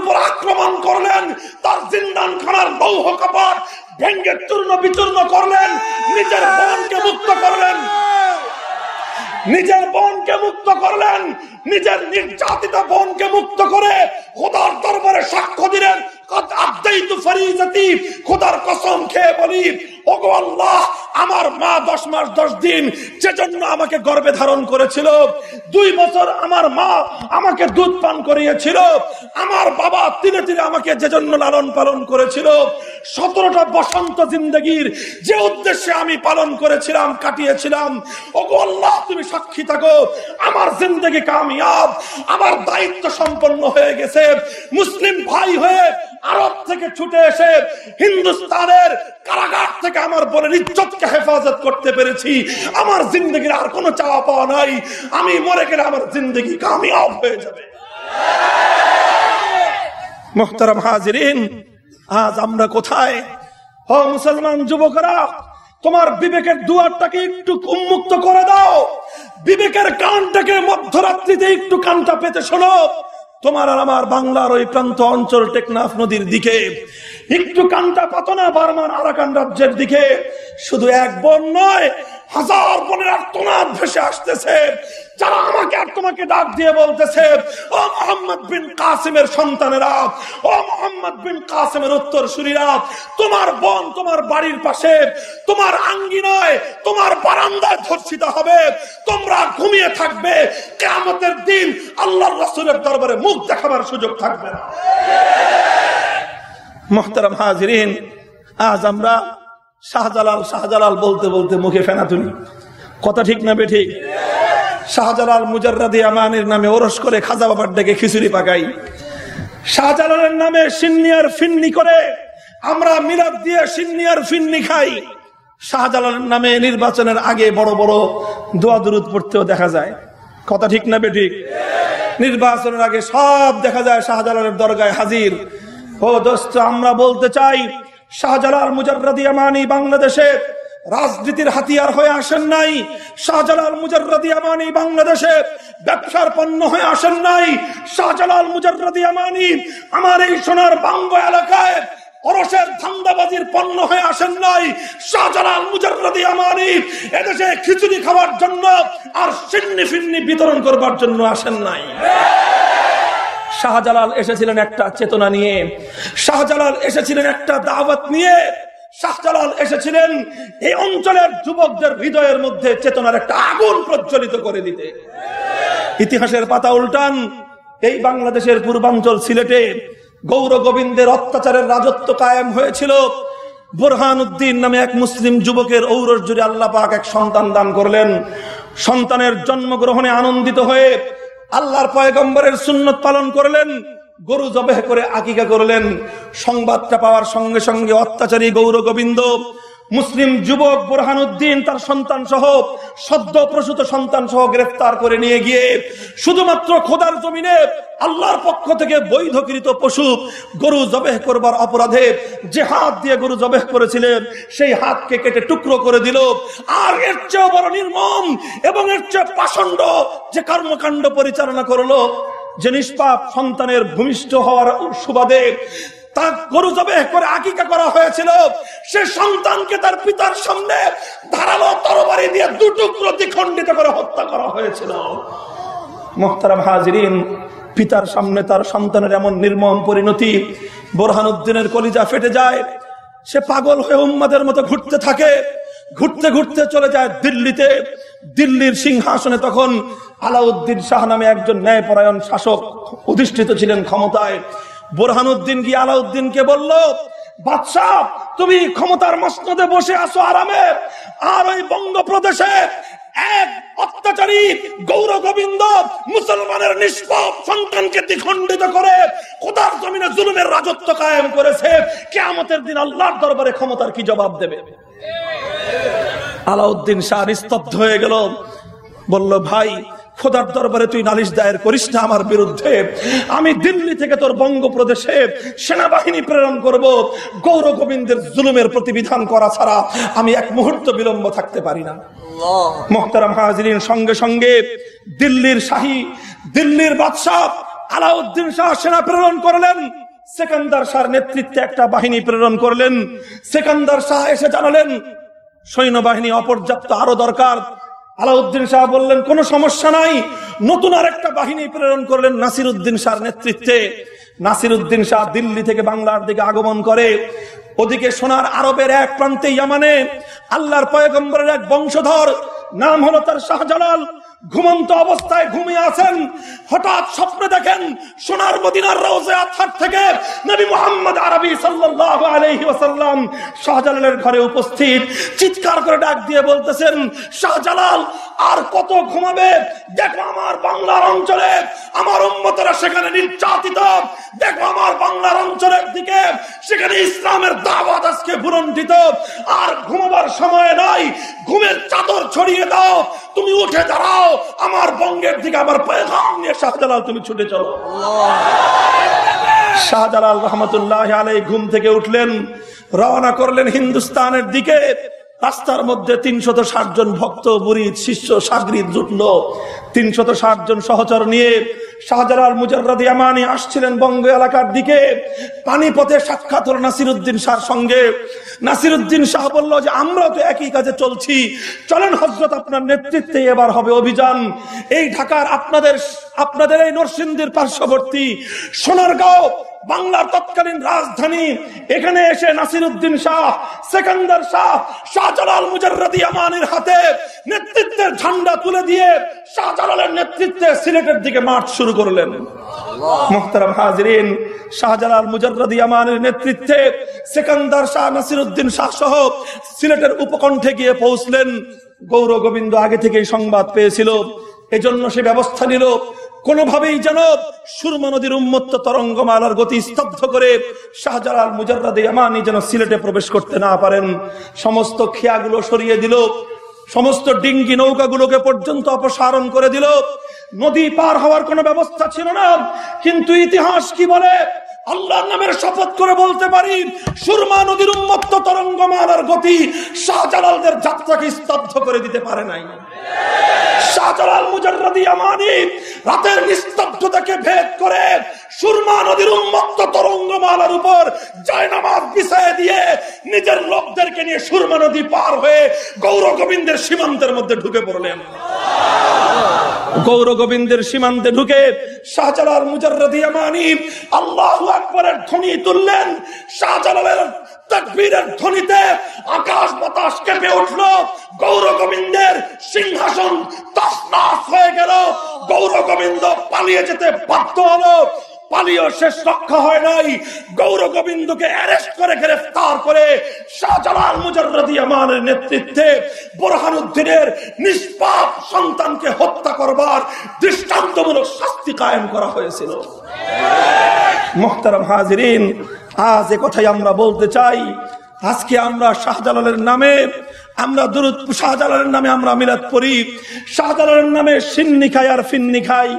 উপর আক্রমণ করলেন। তার জিন্দান খানার কপাট ভেঙ্গে চূর্ণ বিচূর্ণ করলেন। নিজের বোনকে মুক্ত করলেন। নিজের বোনকে মুক্ত করলেন। নিজের নির্যাতিত বোনকে মুক্ত করে খোদার দরবারে সাক্ষ্য দিলেন। সতেরোটা বসন্ত জিন্দগির যে উদ্দেশ্যে আমি পালন করেছিলাম, কাটিয়েছিলাম, ওগো তুমি সাক্ষী থাকো, আমার জিন্দগি কামিয়াব, আমার দায়িত্ব সম্পন্ন হয়ে গেছে, মুসলিম ভাই হয়ে আরব থেকে ছুটে এসে হিন্দুস্তানের কারাগার থেকে আমার বোনের ইজ্জতকে হেফাজত করতে পেরেছি। আমার জিন্দগির আর কোনো চাওয়া পাওয়া নাই। আমি মরে গেলে আমার জিন্দগি কামিয়াব হয়ে যাবে। আজ আমরা কোথায়? হ মুসলমান যুবকরা, তোমার বিবেকের দুয়ারটাকে একটু উন্মুক্ত করে দাও। বিবেকের কানটাকে মধ্যরাত্রিতে একটু কানটা পেতে শোনো। তোমার আর আমার বাংলার ওই প্রান্ত অঞ্চল টেকনাফ নদীর দিকে, একটু কান্টা পাতনা বার্মার আরাকান রাজ্যের দিকে, শুধু এক বন নয় হাজার বনের আর্তনাদ ভেসে আসতেছে, যারা আমাকে আর তোমাকে ডাক দিয়ে বলতেছে, ও মোহাম্মদ বিন কাসিমের সন্তানেরা, ও মোহাম্মদ বিন কাসিমের উত্তর সুরীরা তোমার বোন তোমার বাড়ির পাশে, তোমার আঙ্গিনায়, তোমার বারান্দায় ধর্ষিত হবে, তোমরা ঘুমিয়ে থাকবে কেমতের দিন আল্লাহ রসুলের দরবারে মুখ দেখাবার সুযোগ থাকবে না। মোহতারাম হাজরিন, আজ আমরা শাহজালাল শাহজালাল বলতে বলতে মুখে ফেনা তুলি। কথা ঠিক না বেঠিক? শাহজালাল মুজাররাদি আমানের নামে ওরস করে খাজা বাবার ডেকে খিচুড়ি পাকাই। শাহজালালের নামে সিন্নিয়ার ফিন্নি করে আমরা মিলাদ দিয়ে সিন্নিয়ার ফিন্নি খাই। শাহজালালের নামে নির্বাচনের আগে বড় বড় দোয়া দুরুদ পড়তেও দেখা যায়। কথা ঠিক না বেঠিক? নির্বাচনের আগে সব দেখা যায় শাহজালালের দরগায় হাজির। ও দোস্ত, আমরা বলতে চাই শাহজালাল মুজাররাদি আমানি বাংলাদেশে রাজনীতির হাতিয়ার হয়ে আসেন নাই। শাহজালাল মুজাররাদি আমানি বাংলাদেশে ব্যবসার পণ্য হয়ে আসেন নাই। শাহজালাল মুজাররাদি আমানি আমার এই সোনার বাঙ্গ এলাকায় পণ্য হয়ে আসেন নাই। শাহজালাল খিচুড়ি খাওয়ার জন্য আর সিন্নি ফিন্নি বিতরণ করবার জন্য আসেন নাই। শাহজালাল এসেছিলেন একটা চেতনা নিয়ে, শাহজালাল এসেছিলেন একটা দাওয়াত নিয়ে, শাহজালাল এসেছিলেন এই অঞ্চলের যুবকদের হৃদয়ের মধ্যে চেতনার একটা আগুন প্রজ্বলিত করে দিতে। ইতিহাসের পাতা উল্টান, এই বাংলাদেশের পূর্বাঞ্চল সিলেটে গৌর গোবিন্দের অত্যাচারের রাজত্ব কায়েম হয়েছিল। বোরহান উদ্দিন নামে এক মুসলিম যুবকের ঔরস জুড়ে আল্লাহ পাক এক সন্তান দান করলেন। সন্তানের জন্মগ্রহণে আনন্দিত হয়ে আল্লাহর পয়গম্বরের সুন্নত পালন করলেন, গরু জবেহ করে আকিকা করলেন, সংবাদটা পাওয়ার সঙ্গে সঙ্গে অত্যাচারী গৌর গোবিন্দ মুসলিম যুবক বোরহানুদ্দিন, তার সন্তান সহ সদ্য প্রসূত সন্তান সহ গ্রেফতার করে নিয়ে গিয়ে শুধুমাত্র খোদার জমিনে আল্লাহর পক্ষ থেকে বৈধকৃত পশু গরু জবেহ করবার অপরাধে যে হাত দিয়ে গরু জবেহ করেছিলেন, সেই হাতকে কেটে টুকরো করে দিল। আর এর চেয়ে বড় নির্মম এবং এর চেয়ে পাষণ্ড যে কর্মকাণ্ড পরিচালনা করল, যে নিষ্পাপ সন্তানের ভূমিষ্ঠ হওয়ার সুবাদে তার গরু জবে করে আকিকা করা হয়েছিল। সে সন্তানকে তার পিতার সামনে ধারালো তরবারি দিয়ে দুটুকরো দ্বিখণ্ডিত করে হত্যা করা হয়েছিল। মোহতারাম হাজরিন, পিতার সামনে তার সন্তানের এমন নির্মম পরিণতি, বোরহানুদ্দিনের কলিজা ফেটে যায়। সে পাগল হয়ে উম্মাদের মতো ঘুরতে থাকে। ঘুরতে ঘুরতে চলে যায় দিল্লিতে। দিল্লির সিংহাসনে তখন আলাউদ্দিন শাহ নামে একজন ন্যায়পরায়ণ শাসক অধিষ্ঠিত ছিলেন ক্ষমতায়। বোরহানুদ্দিন গিয়ে আলাউদ্দিনকে বলল, বাদশাহ, তুমি ক্ষমতার মসনদে বসে আসো আরামে, আর ওই বঙ্গপ্রদেশে এক অত্যাচারী গৌর গোবিন্দ মুসলমানের নিষ্পাপ সন্তানকে দ্বিখণ্ডিত করে খোদার জমিনে জুলুমের রাজত্ব কায়েম করেছে। কেয়ামতের দিন আল্লাহর দরবারে ক্ষমতার কি জবাব দেবে? আলাউদ্দিন শাহ নিস্তব্ধ হয়ে গেল, বলল, ভাই খোদার দরবারে তুই নালিশ দায়ের করিস না আমার বিরুদ্ধে। আমি দিল্লি থেকে তোর বঙ্গপ্রদেশে সেনাবাহিনী প্রেরণ করব। গৌর গোবিন্দের জুলুমের প্রতিবিধান করা ছাড়া আমি এক মুহূর্ত বিলম্ব থাকতে পারি না। মোহতারাম হাজরিন সঙ্গে সঙ্গে দিল্লির শাহী দিল্লির বাদশাহ আলাউদ্দিন শাহ সেনা প্রেরণ করলেন। সেকান্দার শাহ নেতৃত্বে একটা বাহিনী প্রেরণ করলেন। সেকান্দার শাহ এসে জানালেন সৈন্যবাহিনী অপর্যাপ্ত আরও দরকার। আলাউদ্দিন শাহ বললেন, কোনো সমস্যা নাই। নতুন আর একটা বাহিনী প্রেরণ করলেন নাসির উদ্দিন শাহর নেতৃত্বে। নাসির উদ্দিন শাহ দিল্লি থেকে বাংলার দিকে আগমন করে। ওদিকে সোনার আরবের এক প্রান্তে ইয়ামানে আল্লাহর পয়গম্বরের এক বংশধর, নাম হলো তার শাহজালাল। ঘুমন্ত অবস্থায় ঘুমিয়ে আছেন। হঠাৎ স্বপ্নে দেখেন সোনার মদিনার রওজে আথার থেকে নবী মোহাম্মদ আরবি সাল্লাল্লাহু আলাইহি ওয়াসাল্লাম শাহজালালের ঘরে উপস্থিত। চিৎকার করে ডাক দিয়ে বলতেছেন, শাহজালাল, আর কত ঘুমাবে? দেখো আমার বাংলার অঞ্চলে, আমার উম্মতরা সেখানে নির্যাতিত। দেখো আমার বাংলার অঞ্চলের দিকে, সেখানে ইসলামের দাওয়াত আজকে ভুরণ্ঠিত আর ঘুমাবার সময় নাই ঘুমের চাদর ছড়িয়ে দাও, তুমি উঠে দাঁড়াও। আমার বঙ্গের দিকে আমার পেগাম নিয়ে শাহজালাল, তুমি ছুটে চলো। শাহজালাল রহমতুল্লাহ আলাই ঘুম থেকে উঠলেন, রওনা করলেন হিন্দুস্তানের দিকে। রাস্তার মধ্যে তিনশত ষাট জন ভক্ত, মুরিদ, শিষ্য, সাগরিদ জুটল। তিনশত ষাট জন সহচর নিয়ে শাহজালাল মুজাররাদি আমানি আসছিলেন বঙ্গ এলাকার দিকে। পানিপথে সাক্ষাৎ হল নাসিরুদ্দিন শাহর সঙ্গে। নাসিরুদ্দিন শাহ বলল যে, আমরা তো একই কাজে চলছি। চলেন হজরত আপনার নেতৃত্বে এবার হবে অভিযান। এই ঢাকার আপনাদের আপনাদের এই নরসিংদীর পার্শ্ববর্তী সোনারগাঁও, বাংলার তৎকালীন রাজধানী। এখানে এসে নাসিরুদ্দিন শাহ, সেকান্দার শাহ শাহজালাল আমানের হাতে নেতৃত্বের ঝান্ডা তুলে দিয়ে শাহজালালের নেতৃত্বে সিলেটের দিকে মার্চ শুরু করলেন। মোহতারাম হাজরিন শাহজালাল আমানের নেতৃত্বে সেকান্দার শাহ নাসিরুদ্দিন শাহ সহ সিলেটের উপকণ্ঠে গিয়ে পৌঁছলেন। গৌর গোবিন্দ আগে থেকেই সংবাদ পেয়েছিল। এজন্য সে ব্যবস্থা নিল। কোনোভাবেই যেন সুরমা নদীর উন্মত্ত তরঙ্গমালার গতি স্তব্ধ করে শাহজালাল মুজাররাদে আমানি যেন সিলেটে প্রবেশ করতে না পারেন। সমস্ত খেয়াগুলো সরিয়ে দিল। সমস্ত ডিঙ্গি নৌকাগুলোকে পর্যন্ত অপসারণ করে দিল। নদী পার হওয়ার কোনো ব্যবস্থা ছিল না। কিন্তু ইতিহাস কি বলে? আল্লাহর নামের শপথ করে বলতে পারি, সুরমা নদীর উন্মত্ত তরঙ্গমালার গতি শাহজালালদের যাত্রাকে স্তব্ধ করে দিতে পারে নাই। শাহজালাল মুজাররাদি আমানি রাতের নিস্তব্ধতাকে ভেদ করে সুরমা নদীর উন্মত্ত তরঙ্গমালার উপর জয়নামাজ বিছায় দিয়ে নিজের লোকদেরকে নিয়ে সুরমা নদী পার হয়ে গৌর গোবিন্দের সীমান্তের মধ্যে ঢুকে পড়লেন। গৌর গোবিন্দের সীমান্তে ঢুকে শাহজালাল আল্লাহ আকবরের ধ্বনি তুললেন। শাহজালালের আকাশ বাতাস কেঁপে উঠল। গৌর গোবিন্দের সিংহাসন তসনাস হয়ে গেল। গৌর গোবিন্দ পালিয়ে যেতে বাধ্য হলো। পালিয়ে শেষ রক্ষা হয় নাই। গৌর গোবিন্দকে অ্যারেস্ট করে, গ্রেফতার করে শাহজালাল মুজাররাদি আমানের নেতৃত্বে বোরহানুদ্দিনের নিষ্পাপ সন্তানকে হত্যা করবার দৃষ্টান্তমূলক শাস্তি কায়েম করা হয়েছিল। মোহতারাম হাজিরিন, আজ এ কথাই আমরা বলতে চাই। আজকে আমরা শাহজালালের নামে, আমরা দুরুদ, শাহজালালের নামে আমরা মিলাদ পড়ি। শাহজালালের নামে সিন্নি খাই আর ফিন্নি খাই।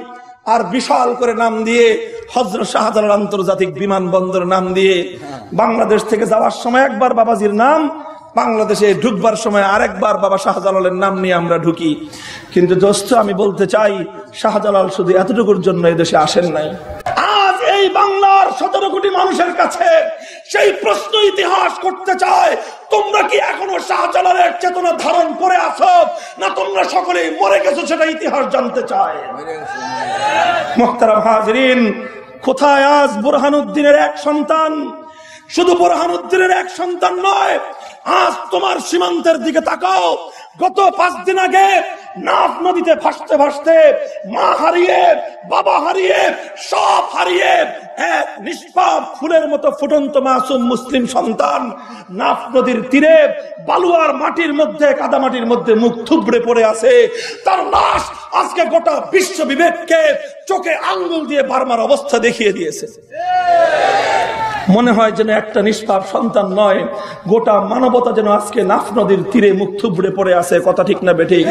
আর বিশাল করে নাম দিয়ে হজরত শাহজালাল আন্তর্জাতিক বিমানবন্দর নাম দিয়ে বাংলাদেশ থেকে যাওয়ার সময় একবার বাবাজির নাম, বাংলাদেশে ঢুকবার সময় আরেকবার বাবা শাহজালালের নাম নিয়ে আমরা ঢুকি। কিন্তু দোস্ত, আমি বলতে চাই, শাহজালাল শুধু এতটুকুর জন্য এদেশে আসেন নাই। এই বাংলার সতেরো কোটি মানুষের কাছে সেই প্রশ্ন ইতিহাস করতে চায়, তোমরা কি এখনও শাহজালালের চেতনা ধারণ করে আছো, না তোমরা সকলেই মরে গেছো সেটা ইতিহাস জানতে চায়? মোহতারাম হাজরিন, কোথায় আজ বুরহানুদ্দিনের এক সন্তান? শুধু বুরহানুদ্দিনের এক সন্তান নয়, আজ তোমার সীমান্তের দিকে তাকাও গত পাঁচ দিন আগে নাফ নদীতে ভাসতে ভাসতে মা হারিয়ে, বাবা হারিয়ে, সব হারিয়ে এক নিষ্পাপ ফুলের মতো ফুটন্ত মাসুম মুসলিম সন্তান নাফ নদীর তীরে বালুয়ার মাটির মধ্যে কাদামাটির মধ্যে মুখ থুবড়ে পড়ে আছে। তার লাশ আজকে গোটা বিশ্ব বিবেককে চোখে আঙ্গুল দিয়ে বারমার অবস্থা দেখিয়ে দিয়েছে। মনে হয় যেন একটা নিষ্পাপ সন্তান নয়। গোটা মানবতা যেন আজকে নাফ নদীর তীরে মুখ থুবড়ে পড়ে আছে। কথা ঠিক না বেঠিক?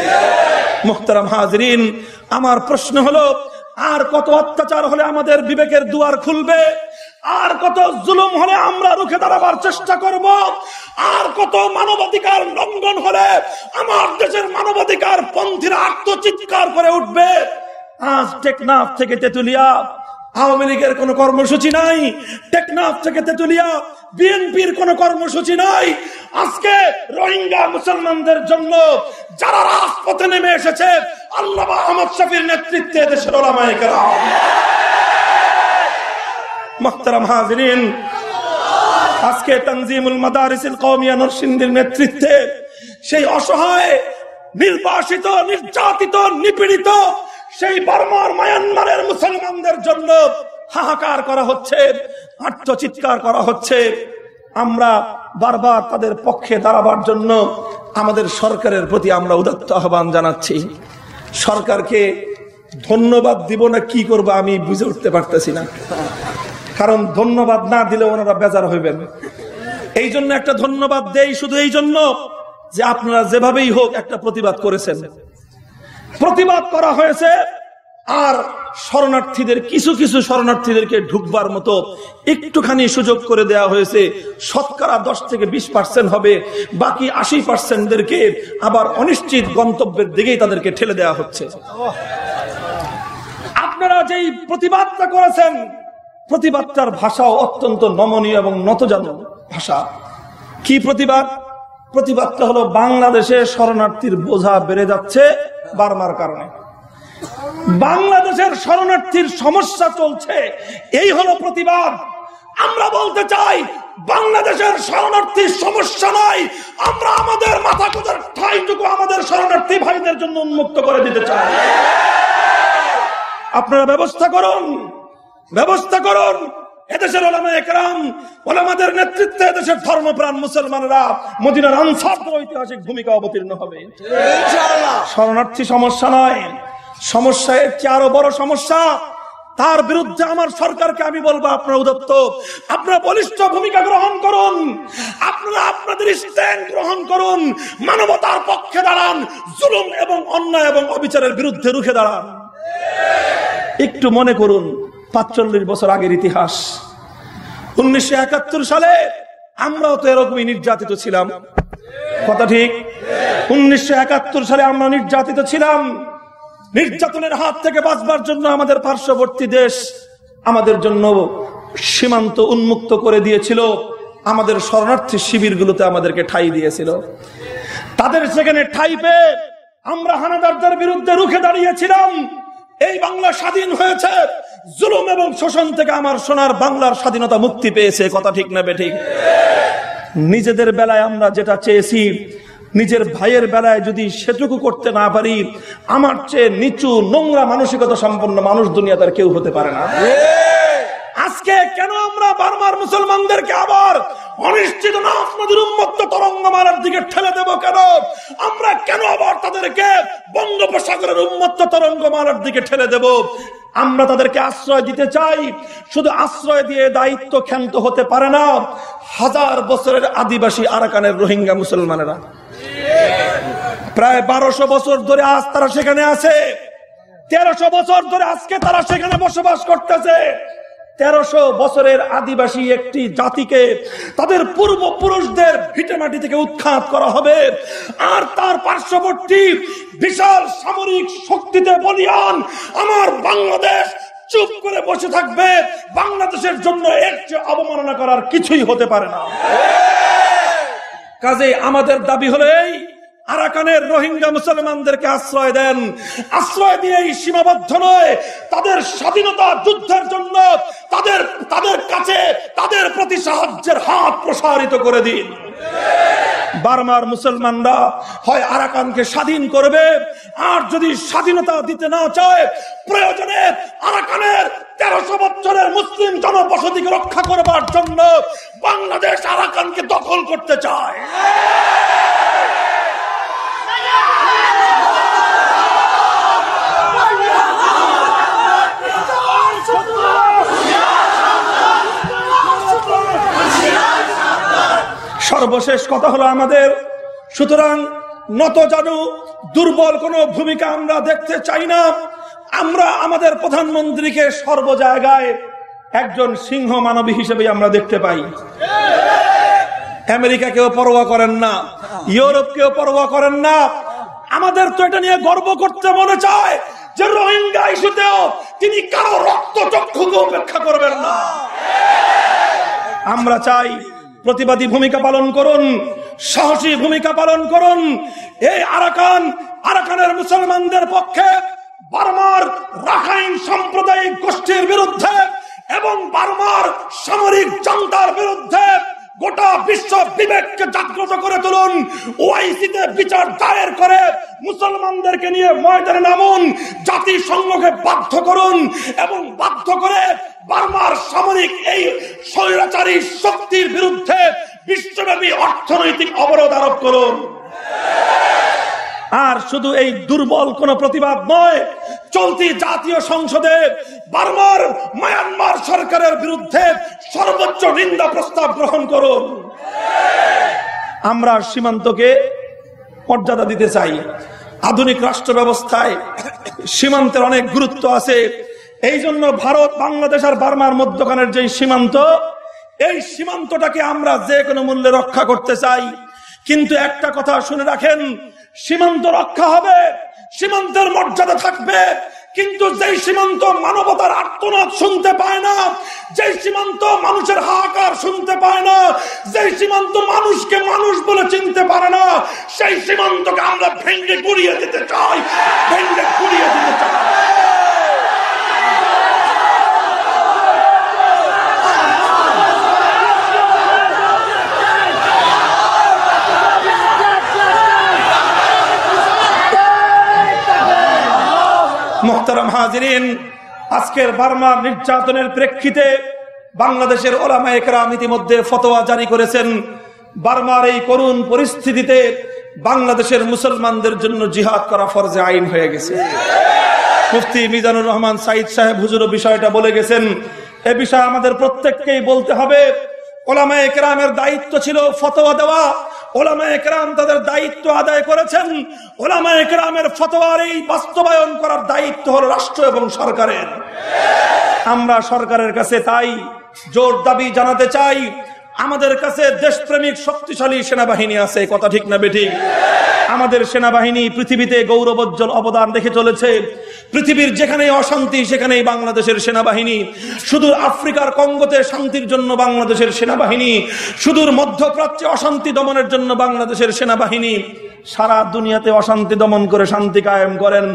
মোহতারাম হাজরিন, আমার প্রশ্ন হলো, আর কত অত্যাচার হলে আমাদের বিবেকের দুয়ার খুলবে? আর কত জুলুম হলে আমরা রুখে দাঁড়াবার চেষ্টা করব? আর কত মানবাধিকার লঙ্ঘন হলে আমার দেশের মানবাধিকার পন্থীরা আত্মচিৎকার করে উঠবে? আজ টেকনাফ থেকে তেতুলিয়া আওয়ামী লীগের কোন কর্মসূচি নাই, টেকনাফ থেকে তেতুলিয়া, বিএনপির কোন কর্মসূচি নাই। আজকে রোহিঙ্গা মুসলমানদের জন্য যারা রাজপথে নেমে এসেছে আল্লাহ আহমদ শফির নেতৃত্বে দেশের ওলামায়ে মোহতারাম হাজরিন, আজকে তানজিমুল মাদারিসিল কওমিয়া নরসিংদীর নেতৃত্বে সেই অসহায়, নির্বাসিত, নির্যাতিত, নিপীড়িত সেই বার্মার মায়ানমারের মুসলমানদের জন্য হাহাকার করা হচ্ছে, আত্মচিৎকার করা হচ্ছে। আমরা বারবার তাদের পক্ষে দাঁড়াবার জন্য আমাদের সরকারের প্রতি আমরা উদাত্ত আহ্বান জানাচ্ছি। সরকারকে ধন্যবাদ দিব না কি করব আমি বুঝে উঠতে পারতেছি না। কারণ ধন্যবাদ না দিলে ওনারা বেজার হইবেন। এই জন্য একটা ধন্যবাদ দেই শুধু এই জন্য যে আপনারা যেভাবেই হোক একটা প্রতিবাদ করেছেন। প্রতিবাদ করা হয়েছে। আর শরণার্থীদের, কিছু কিছু শরণার্থীদেরকে ঢুকবার মতো একটুখানি সুযোগ করে দেওয়া হয়েছে। শতকরা দশ থেকে বিশ পার্সেন্ট হবে, বাকি আশি পার্সেন্টদেরকে আবার অনিশ্চিত গন্তব্যের দিকেই তাদেরকে ঠেলে দেওয়া হচ্ছে। আপনারা যেই প্রতিবাদটা করেছেন, প্রতিবাদটার ভাষাও অত্যন্ত নমনীয় এবং নতজানু ভাষা। কি প্রতিবাদ? প্রতিবাদটা হলো বাংলাদেশে শরণার্থীর বোঝা বেড়ে যাচ্ছে বার্মার কারণে। বাংলাদেশের শরণার্থীর সমস্যা চলছে, এই হলো প্রতিবাদ। আমরা বলতে চাই, বাংলাদেশের শরণার্থীর সমস্যা নাই, আমরা আমাদের মাথা কোথার ঠাইটুকু আমাদের শরণার্থী ভাইদের জন্য উন্মুক্ত করে দিতে চাই। আপনারা ব্যবস্থা করুন ব্যবস্থা করুন। এদেশের ওলামা একরাম ওলামাদের নেতৃত্বে এদেশের ধর্মপ্রাণ মুসলমানরা মদিনার আনসার ঐতিহাসিক ভূমিকা অবতীর্ণ হবে। শরণার্থী সমস্যা নয় সমস্যা এর চেয়ে আরও বড় সমস্যা তার বিরুদ্ধে আমার সরকারকে আমি বলব আপনার উদত্ত আপনারা বলিষ্ঠ ভূমিকা গ্রহণ করুন আপনারা আপনাদের স্ট্যান্ড গ্রহণ করুন মানবতার পক্ষে দাঁড়ান জুলুম এবং অন্যায় এবং অবিচারের বিরুদ্ধে রুখে দাঁড়ান। একটু মনে করুন পাঁচচল্লিশ বছর আগের ইতিহাস। উনিশশো একাত্তর সালে আমরাও তো এরকমই নির্যাতিত ছিলাম। কথা ঠিক? উনিশশো একাত্তর সালে আমরা নির্যাতিত ছিলাম। নির্যাতনের হাত থেকে বাঁচবার জন্য আমাদের পার্শ্ববর্তী দেশ আমাদের জন্য সীমান্ত উন্মুক্ত করে দিয়েছিল। আমাদের শরণার্থী শিবিরগুলোতে আমাদেরকে ঠাই দিয়েছিল। তাদের সেখানে ঠাই পেয়ে আমরা হানাদারদের বিরুদ্ধে রুখে দাঁড়িয়েছিলাম। এই বাংলা স্বাধীন হয়েছে। জুলুম এবং শোষণ থেকে আমার সোনার বাংলার স্বাধীনতা মুক্তি পেয়েছে কথা ঠিক না বেঠিক নিজেদের বেলায় আমরা যেটা চেয়েছি, নিজের ভাইয়ের বেলায় যদি সেটুকু করতে না পারি, আমার চেয়ে নিচু, নোংরা মানসিকতা সম্পন্ন মানুষ দুনিয়াতে কেউ হতে পারে না। আজকে কেন আমরা বারবার মুসলমানদেরকে আবার অনিশ্চিত দিকে ঠেলে দেব কেন? আমরা কেন আবার তাদেরকে বঙ্গোপসাগরের উন্মত্ত তরঙ্গমালার দিকে ঠেলে দেব? আমরা তাদেরকে আশ্রয় দিতে চাই। শুধু আশ্রয় দিয়ে দায়িত্ব ক্ষান্ত হতে পারে না, হাজার বছরের আদিবাসী আরাকানের রোহিঙ্গা মুসলমানেরা। প্রায় বারোশো বছর ধরে আজ তারা সেখানে আছে। তেরোশো বছর ধরে আজকে তারা সেখানে বসবাস করতেছে। তেরোশো বছরের আদিবাসী একটি জাতিকে তাদের পূর্বপুরুষদের ভিটেমাটি থেকে উৎখাত করা হবে। আর তার পার্শ্ববর্তী বিশাল সামরিক শক্তিতে বলিয়ান আমার বাংলাদেশ চুপ করে বসে থাকবে। বাংলাদেশের জন্য এর চেয়ে অবমাননা করার কিছুই হতে পারে না। কাজে আমাদের দাবি হলেই আরাকানের রোহিঙ্গা মুসলমানদেরকে আশ্রয় দেন। আশ্রয় দিয়ে সীমাবদ্ধ নয়, তাদের স্বাধীনতা যুদ্ধের জন্য তাদের তাদের কাছে তাদের প্রতি সাহায্যের হাত প্রসারিত করে দিন। বার্মার মুসলমানরা হয় আরাকানকে স্বাধীন করবে, আর যদি স্বাধীনতা দিতে না চায়, প্রয়োজনে আরাকানের তেরোশো বছরের মুসলিম জনবসতিকে রক্ষা করবার জন্য বাংলাদেশ আরাকানকে দখল করতে চায়। সর্বশেষ কথা হলো আমাদের। সুতরাং নত জানু দুর্বল কোন ভূমিকা আমরা দেখতে চাই না। আমরা আমাদের প্রধানমন্ত্রীকে সর্ব জায়গায় একজন সিংহ মানবী হিসেবে আমরা দেখতে পাই। আমেরিকা কেউ পরোয়া করেন না ইউরোপ কেউ পরোয়া করেন না। আমাদের তো এটা নিয়ে গর্ব করতে মনে চায় যে রোহিঙ্গা ইস্যুতেও তিনি কারও রক্ত চক্ষুকে উপেক্ষা করবেন না। আমরা চাই প্রতিবাদী ভূমিকা পালন করুন, সাহসী ভূমিকা পালন করুন। এই আরাকান, আরাকানের মুসলমানদের পক্ষে বার্মার রাখাইন সাম্প্রদায়িক গোষ্ঠীর বিরুদ্ধে এবং বার্মার সামরিক জনতার বিরুদ্ধে গোটা বিশ্ব বিবেককে জাগ্রত করে তুলুন। ওআইসিতে বিচার দায়ের করে মুসলমানদেরকে নিয়ে ময়দানে নামুন, জাতিসংঘকে বাধ্য করুন এবং বাধ্য করে বার্মার সামরিক এই স্বৈরাচারী শক্তির বিরুদ্ধে বিশ্বব্যাপী অর্থনৈতিক অবরোধ আরোপ করুন। শুধু এই দুর্বল কোন প্রতিবাদ নয়, চলতি জাতীয় সংসদে বারবার মায়ানমার সরকারের বিরুদ্ধে সর্বোচ্চ নিন্দা প্রস্তাব গ্রহণ করুন। আমরা সীমান্তকে মর্যাদা দিতে চাই। আধুনিক রাষ্ট্র ব্যবস্থায় সীমান্তের অনেক গুরুত্ব আছে। এই জন্য ভারত, বাংলাদেশ আর বার্মার মধ্যখানের যে সীমান্ত, এই সীমান্তটাকে আমরা যে কোনো মূল্যে রক্ষা করতে চাই। কিন্তু একটা কথা শুনে রাখেন সীমান্ত রক্ষা হবে, সীমান্তের মর্যাদা থাকবে। কিন্তু যেই সীমান্ত মানবতার আর্তনাদ শুনতে পায় না, যেই সীমান্ত মানুষের হাহাকার শুনতে পায় না, যেই সীমান্ত মানুষকে মানুষ বলে চিনতে পারে না, সেই সীমান্তকে আমরা ভেঙ্গে গুড়িয়ে দিতে চাই ভেঙ্গে গুড়িয়ে দিতে চাই। মোহতারাম হাজিরিন, আজকের বার্মার নির্যাতনের প্রেক্ষিতে বাংলাদেশের ওলামা একরাম ইতিমধ্যে ফতোয়া জারি করেছেন, বার্মার এই করুণ পরিস্থিতিতে বাংলাদেশের মুসলমানদের জন্য জিহাদ করা ফরজে আইন হয়ে গেছে। মুফতি মিজানুর রহমান সাইদ সাহেব হুজুর বিষয়টা বলে গেছেন, এ বিষয়ে আমাদের প্রত্যেককেই বলতে হবে। ওলামা একরামের দায়িত্ব ছিল ফতোয়া দেওয়া ওলামা একরাম তাদের দায়িত্ব আদায় করেছেন। ওলামা একরামের ফতোয়ার এই বাস্তবায়ন করার দায়িত্ব হল রাষ্ট্র এবং সরকারের। আমরা সরকারের কাছে তাই জোর দাবি জানাতে চাই আমাদের কাছে দেশপ্রেমিক, শক্তিশালী সেনাবাহিনী আছে কথা ঠিক না বেঠিক? আমাদের সেনাবাহিনী পৃথিবীতে গৌরবোজ্জ্বল অবদান রেখে চলেছে। পৃথিবীর যেখানেই অশান্তি, সেখানেই বাংলাদেশের সেনাবাহিনী। সুদূর আফ্রিকার কঙ্গোতে শান্তির জন্য বাংলাদেশের সেনাবাহিনী। সুদূর মধ্যপ্রাচ্যে অশান্তি দমনের জন্য বাংলাদেশের সেনাবাহিনী। সারা দুনিয়াতে অশান্তি দমন করে শান্তি কায়েম করেন।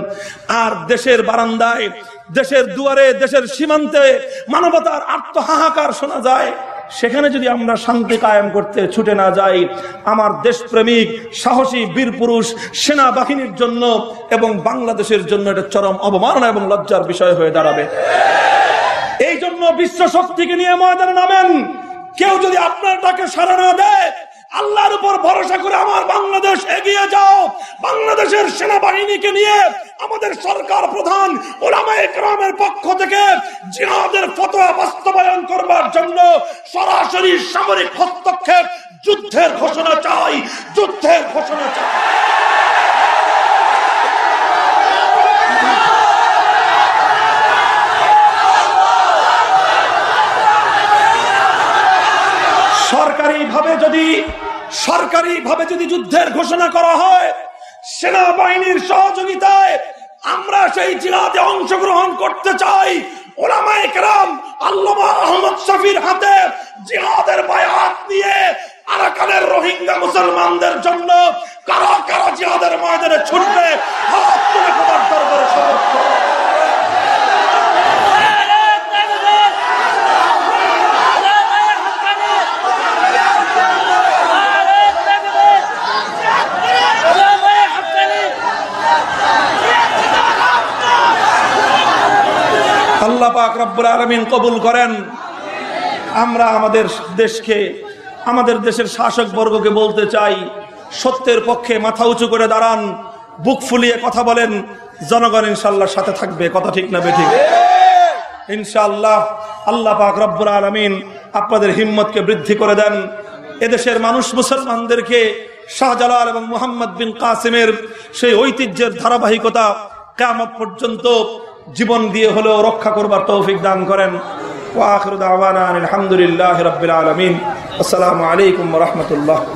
আর দেশের বারান্দায়, দেশের দুয়ারে, দেশের সীমান্তে মানবতার আত্মহাহাকার শোনা যায়। সেখানে যদি আমরা শান্তি কায়েম করতে ছুটে না যাই, আমার দেশপ্রেমিক, সাহসী বীর পুরুষ, সেনাবাহিনীর জন্য এবং বাংলাদেশের জন্য এটা চরম অবমাননা এবং লজ্জার বিষয় হয়ে দাঁড়াবে। এই জন্য বিশ্ব শক্তিকে নিয়ে ময়দানে নামেন। কেউ যদি আপনার ডাকে সারা না দেয় আল্লাহর উপর ভরসা করে আমার বাংলাদেশ এগিয়ে যাও। বাংলাদেশের সেনাবাহিনীকে নিয়ে আমাদের সরকার প্রধান ওলামা একরামের পক্ষ থেকে জিহাদের ফতোয়া বাস্তবায়ন করবার জন্য সরাসরি সামরিক হস্তক্ষেপ যুদ্ধের ঘোষণা চাই। যুদ্ধের ঘোষণা চাই। সরকারি ভাবে যদি সরকারি ভাবে যদি যুদ্ধের ঘোষণা করা হয়, সেনাবাহিনীর সহযোগিতায় আমরা সেই জিহাদে অংশগ্রহণ করতে চাই। ওলামায়ে কেরাম, আল্লামা আহমদ শফির হাতে জিহাদের বায়াত নিয়ে আরাকানের রোহিঙ্গা মুসলমানদের জন্য কারা কারা জিহাদের ময়দানে ছুটবে, হাত তুলে খোদার দরবারে সমর্থন আল্লাহ পাক রব্বুল আলমিন কবুল করেন। আমরা আমাদের দেশকে, আমাদের দেশের শাসক বর্গকে বলতে চাই, সত্যের পক্ষে মাথা উঁচু করে দাঁড়ান, বুক ফুলিয়ে কথা বলেন, জনগণ ইনশাল্লাহ সাথে থাকবে। কথা ঠিক না বেঠিক? ইনশাআল্লাহ আল্লাহ পাক রব্বুল আলমিন আপনাদের হিম্মতকে বৃদ্ধি করে দেন। এদেশের মানুষ মুসলমানদেরকে শাহজালাল এবং মোহাম্মদ বিন কাসিমের সেই ঐতিহ্যের ধারাবাহিকতা কেমত পর্যন্ত জীবন দিয়ে হলেও রক্ষা করবার তৌফিক দান করেন। ওয়াখির দাওয়ানা আলহামদুলিল্লাহ রবিল আলমিন। আসসালামু আলাইকুম রহমতুল্লাহ।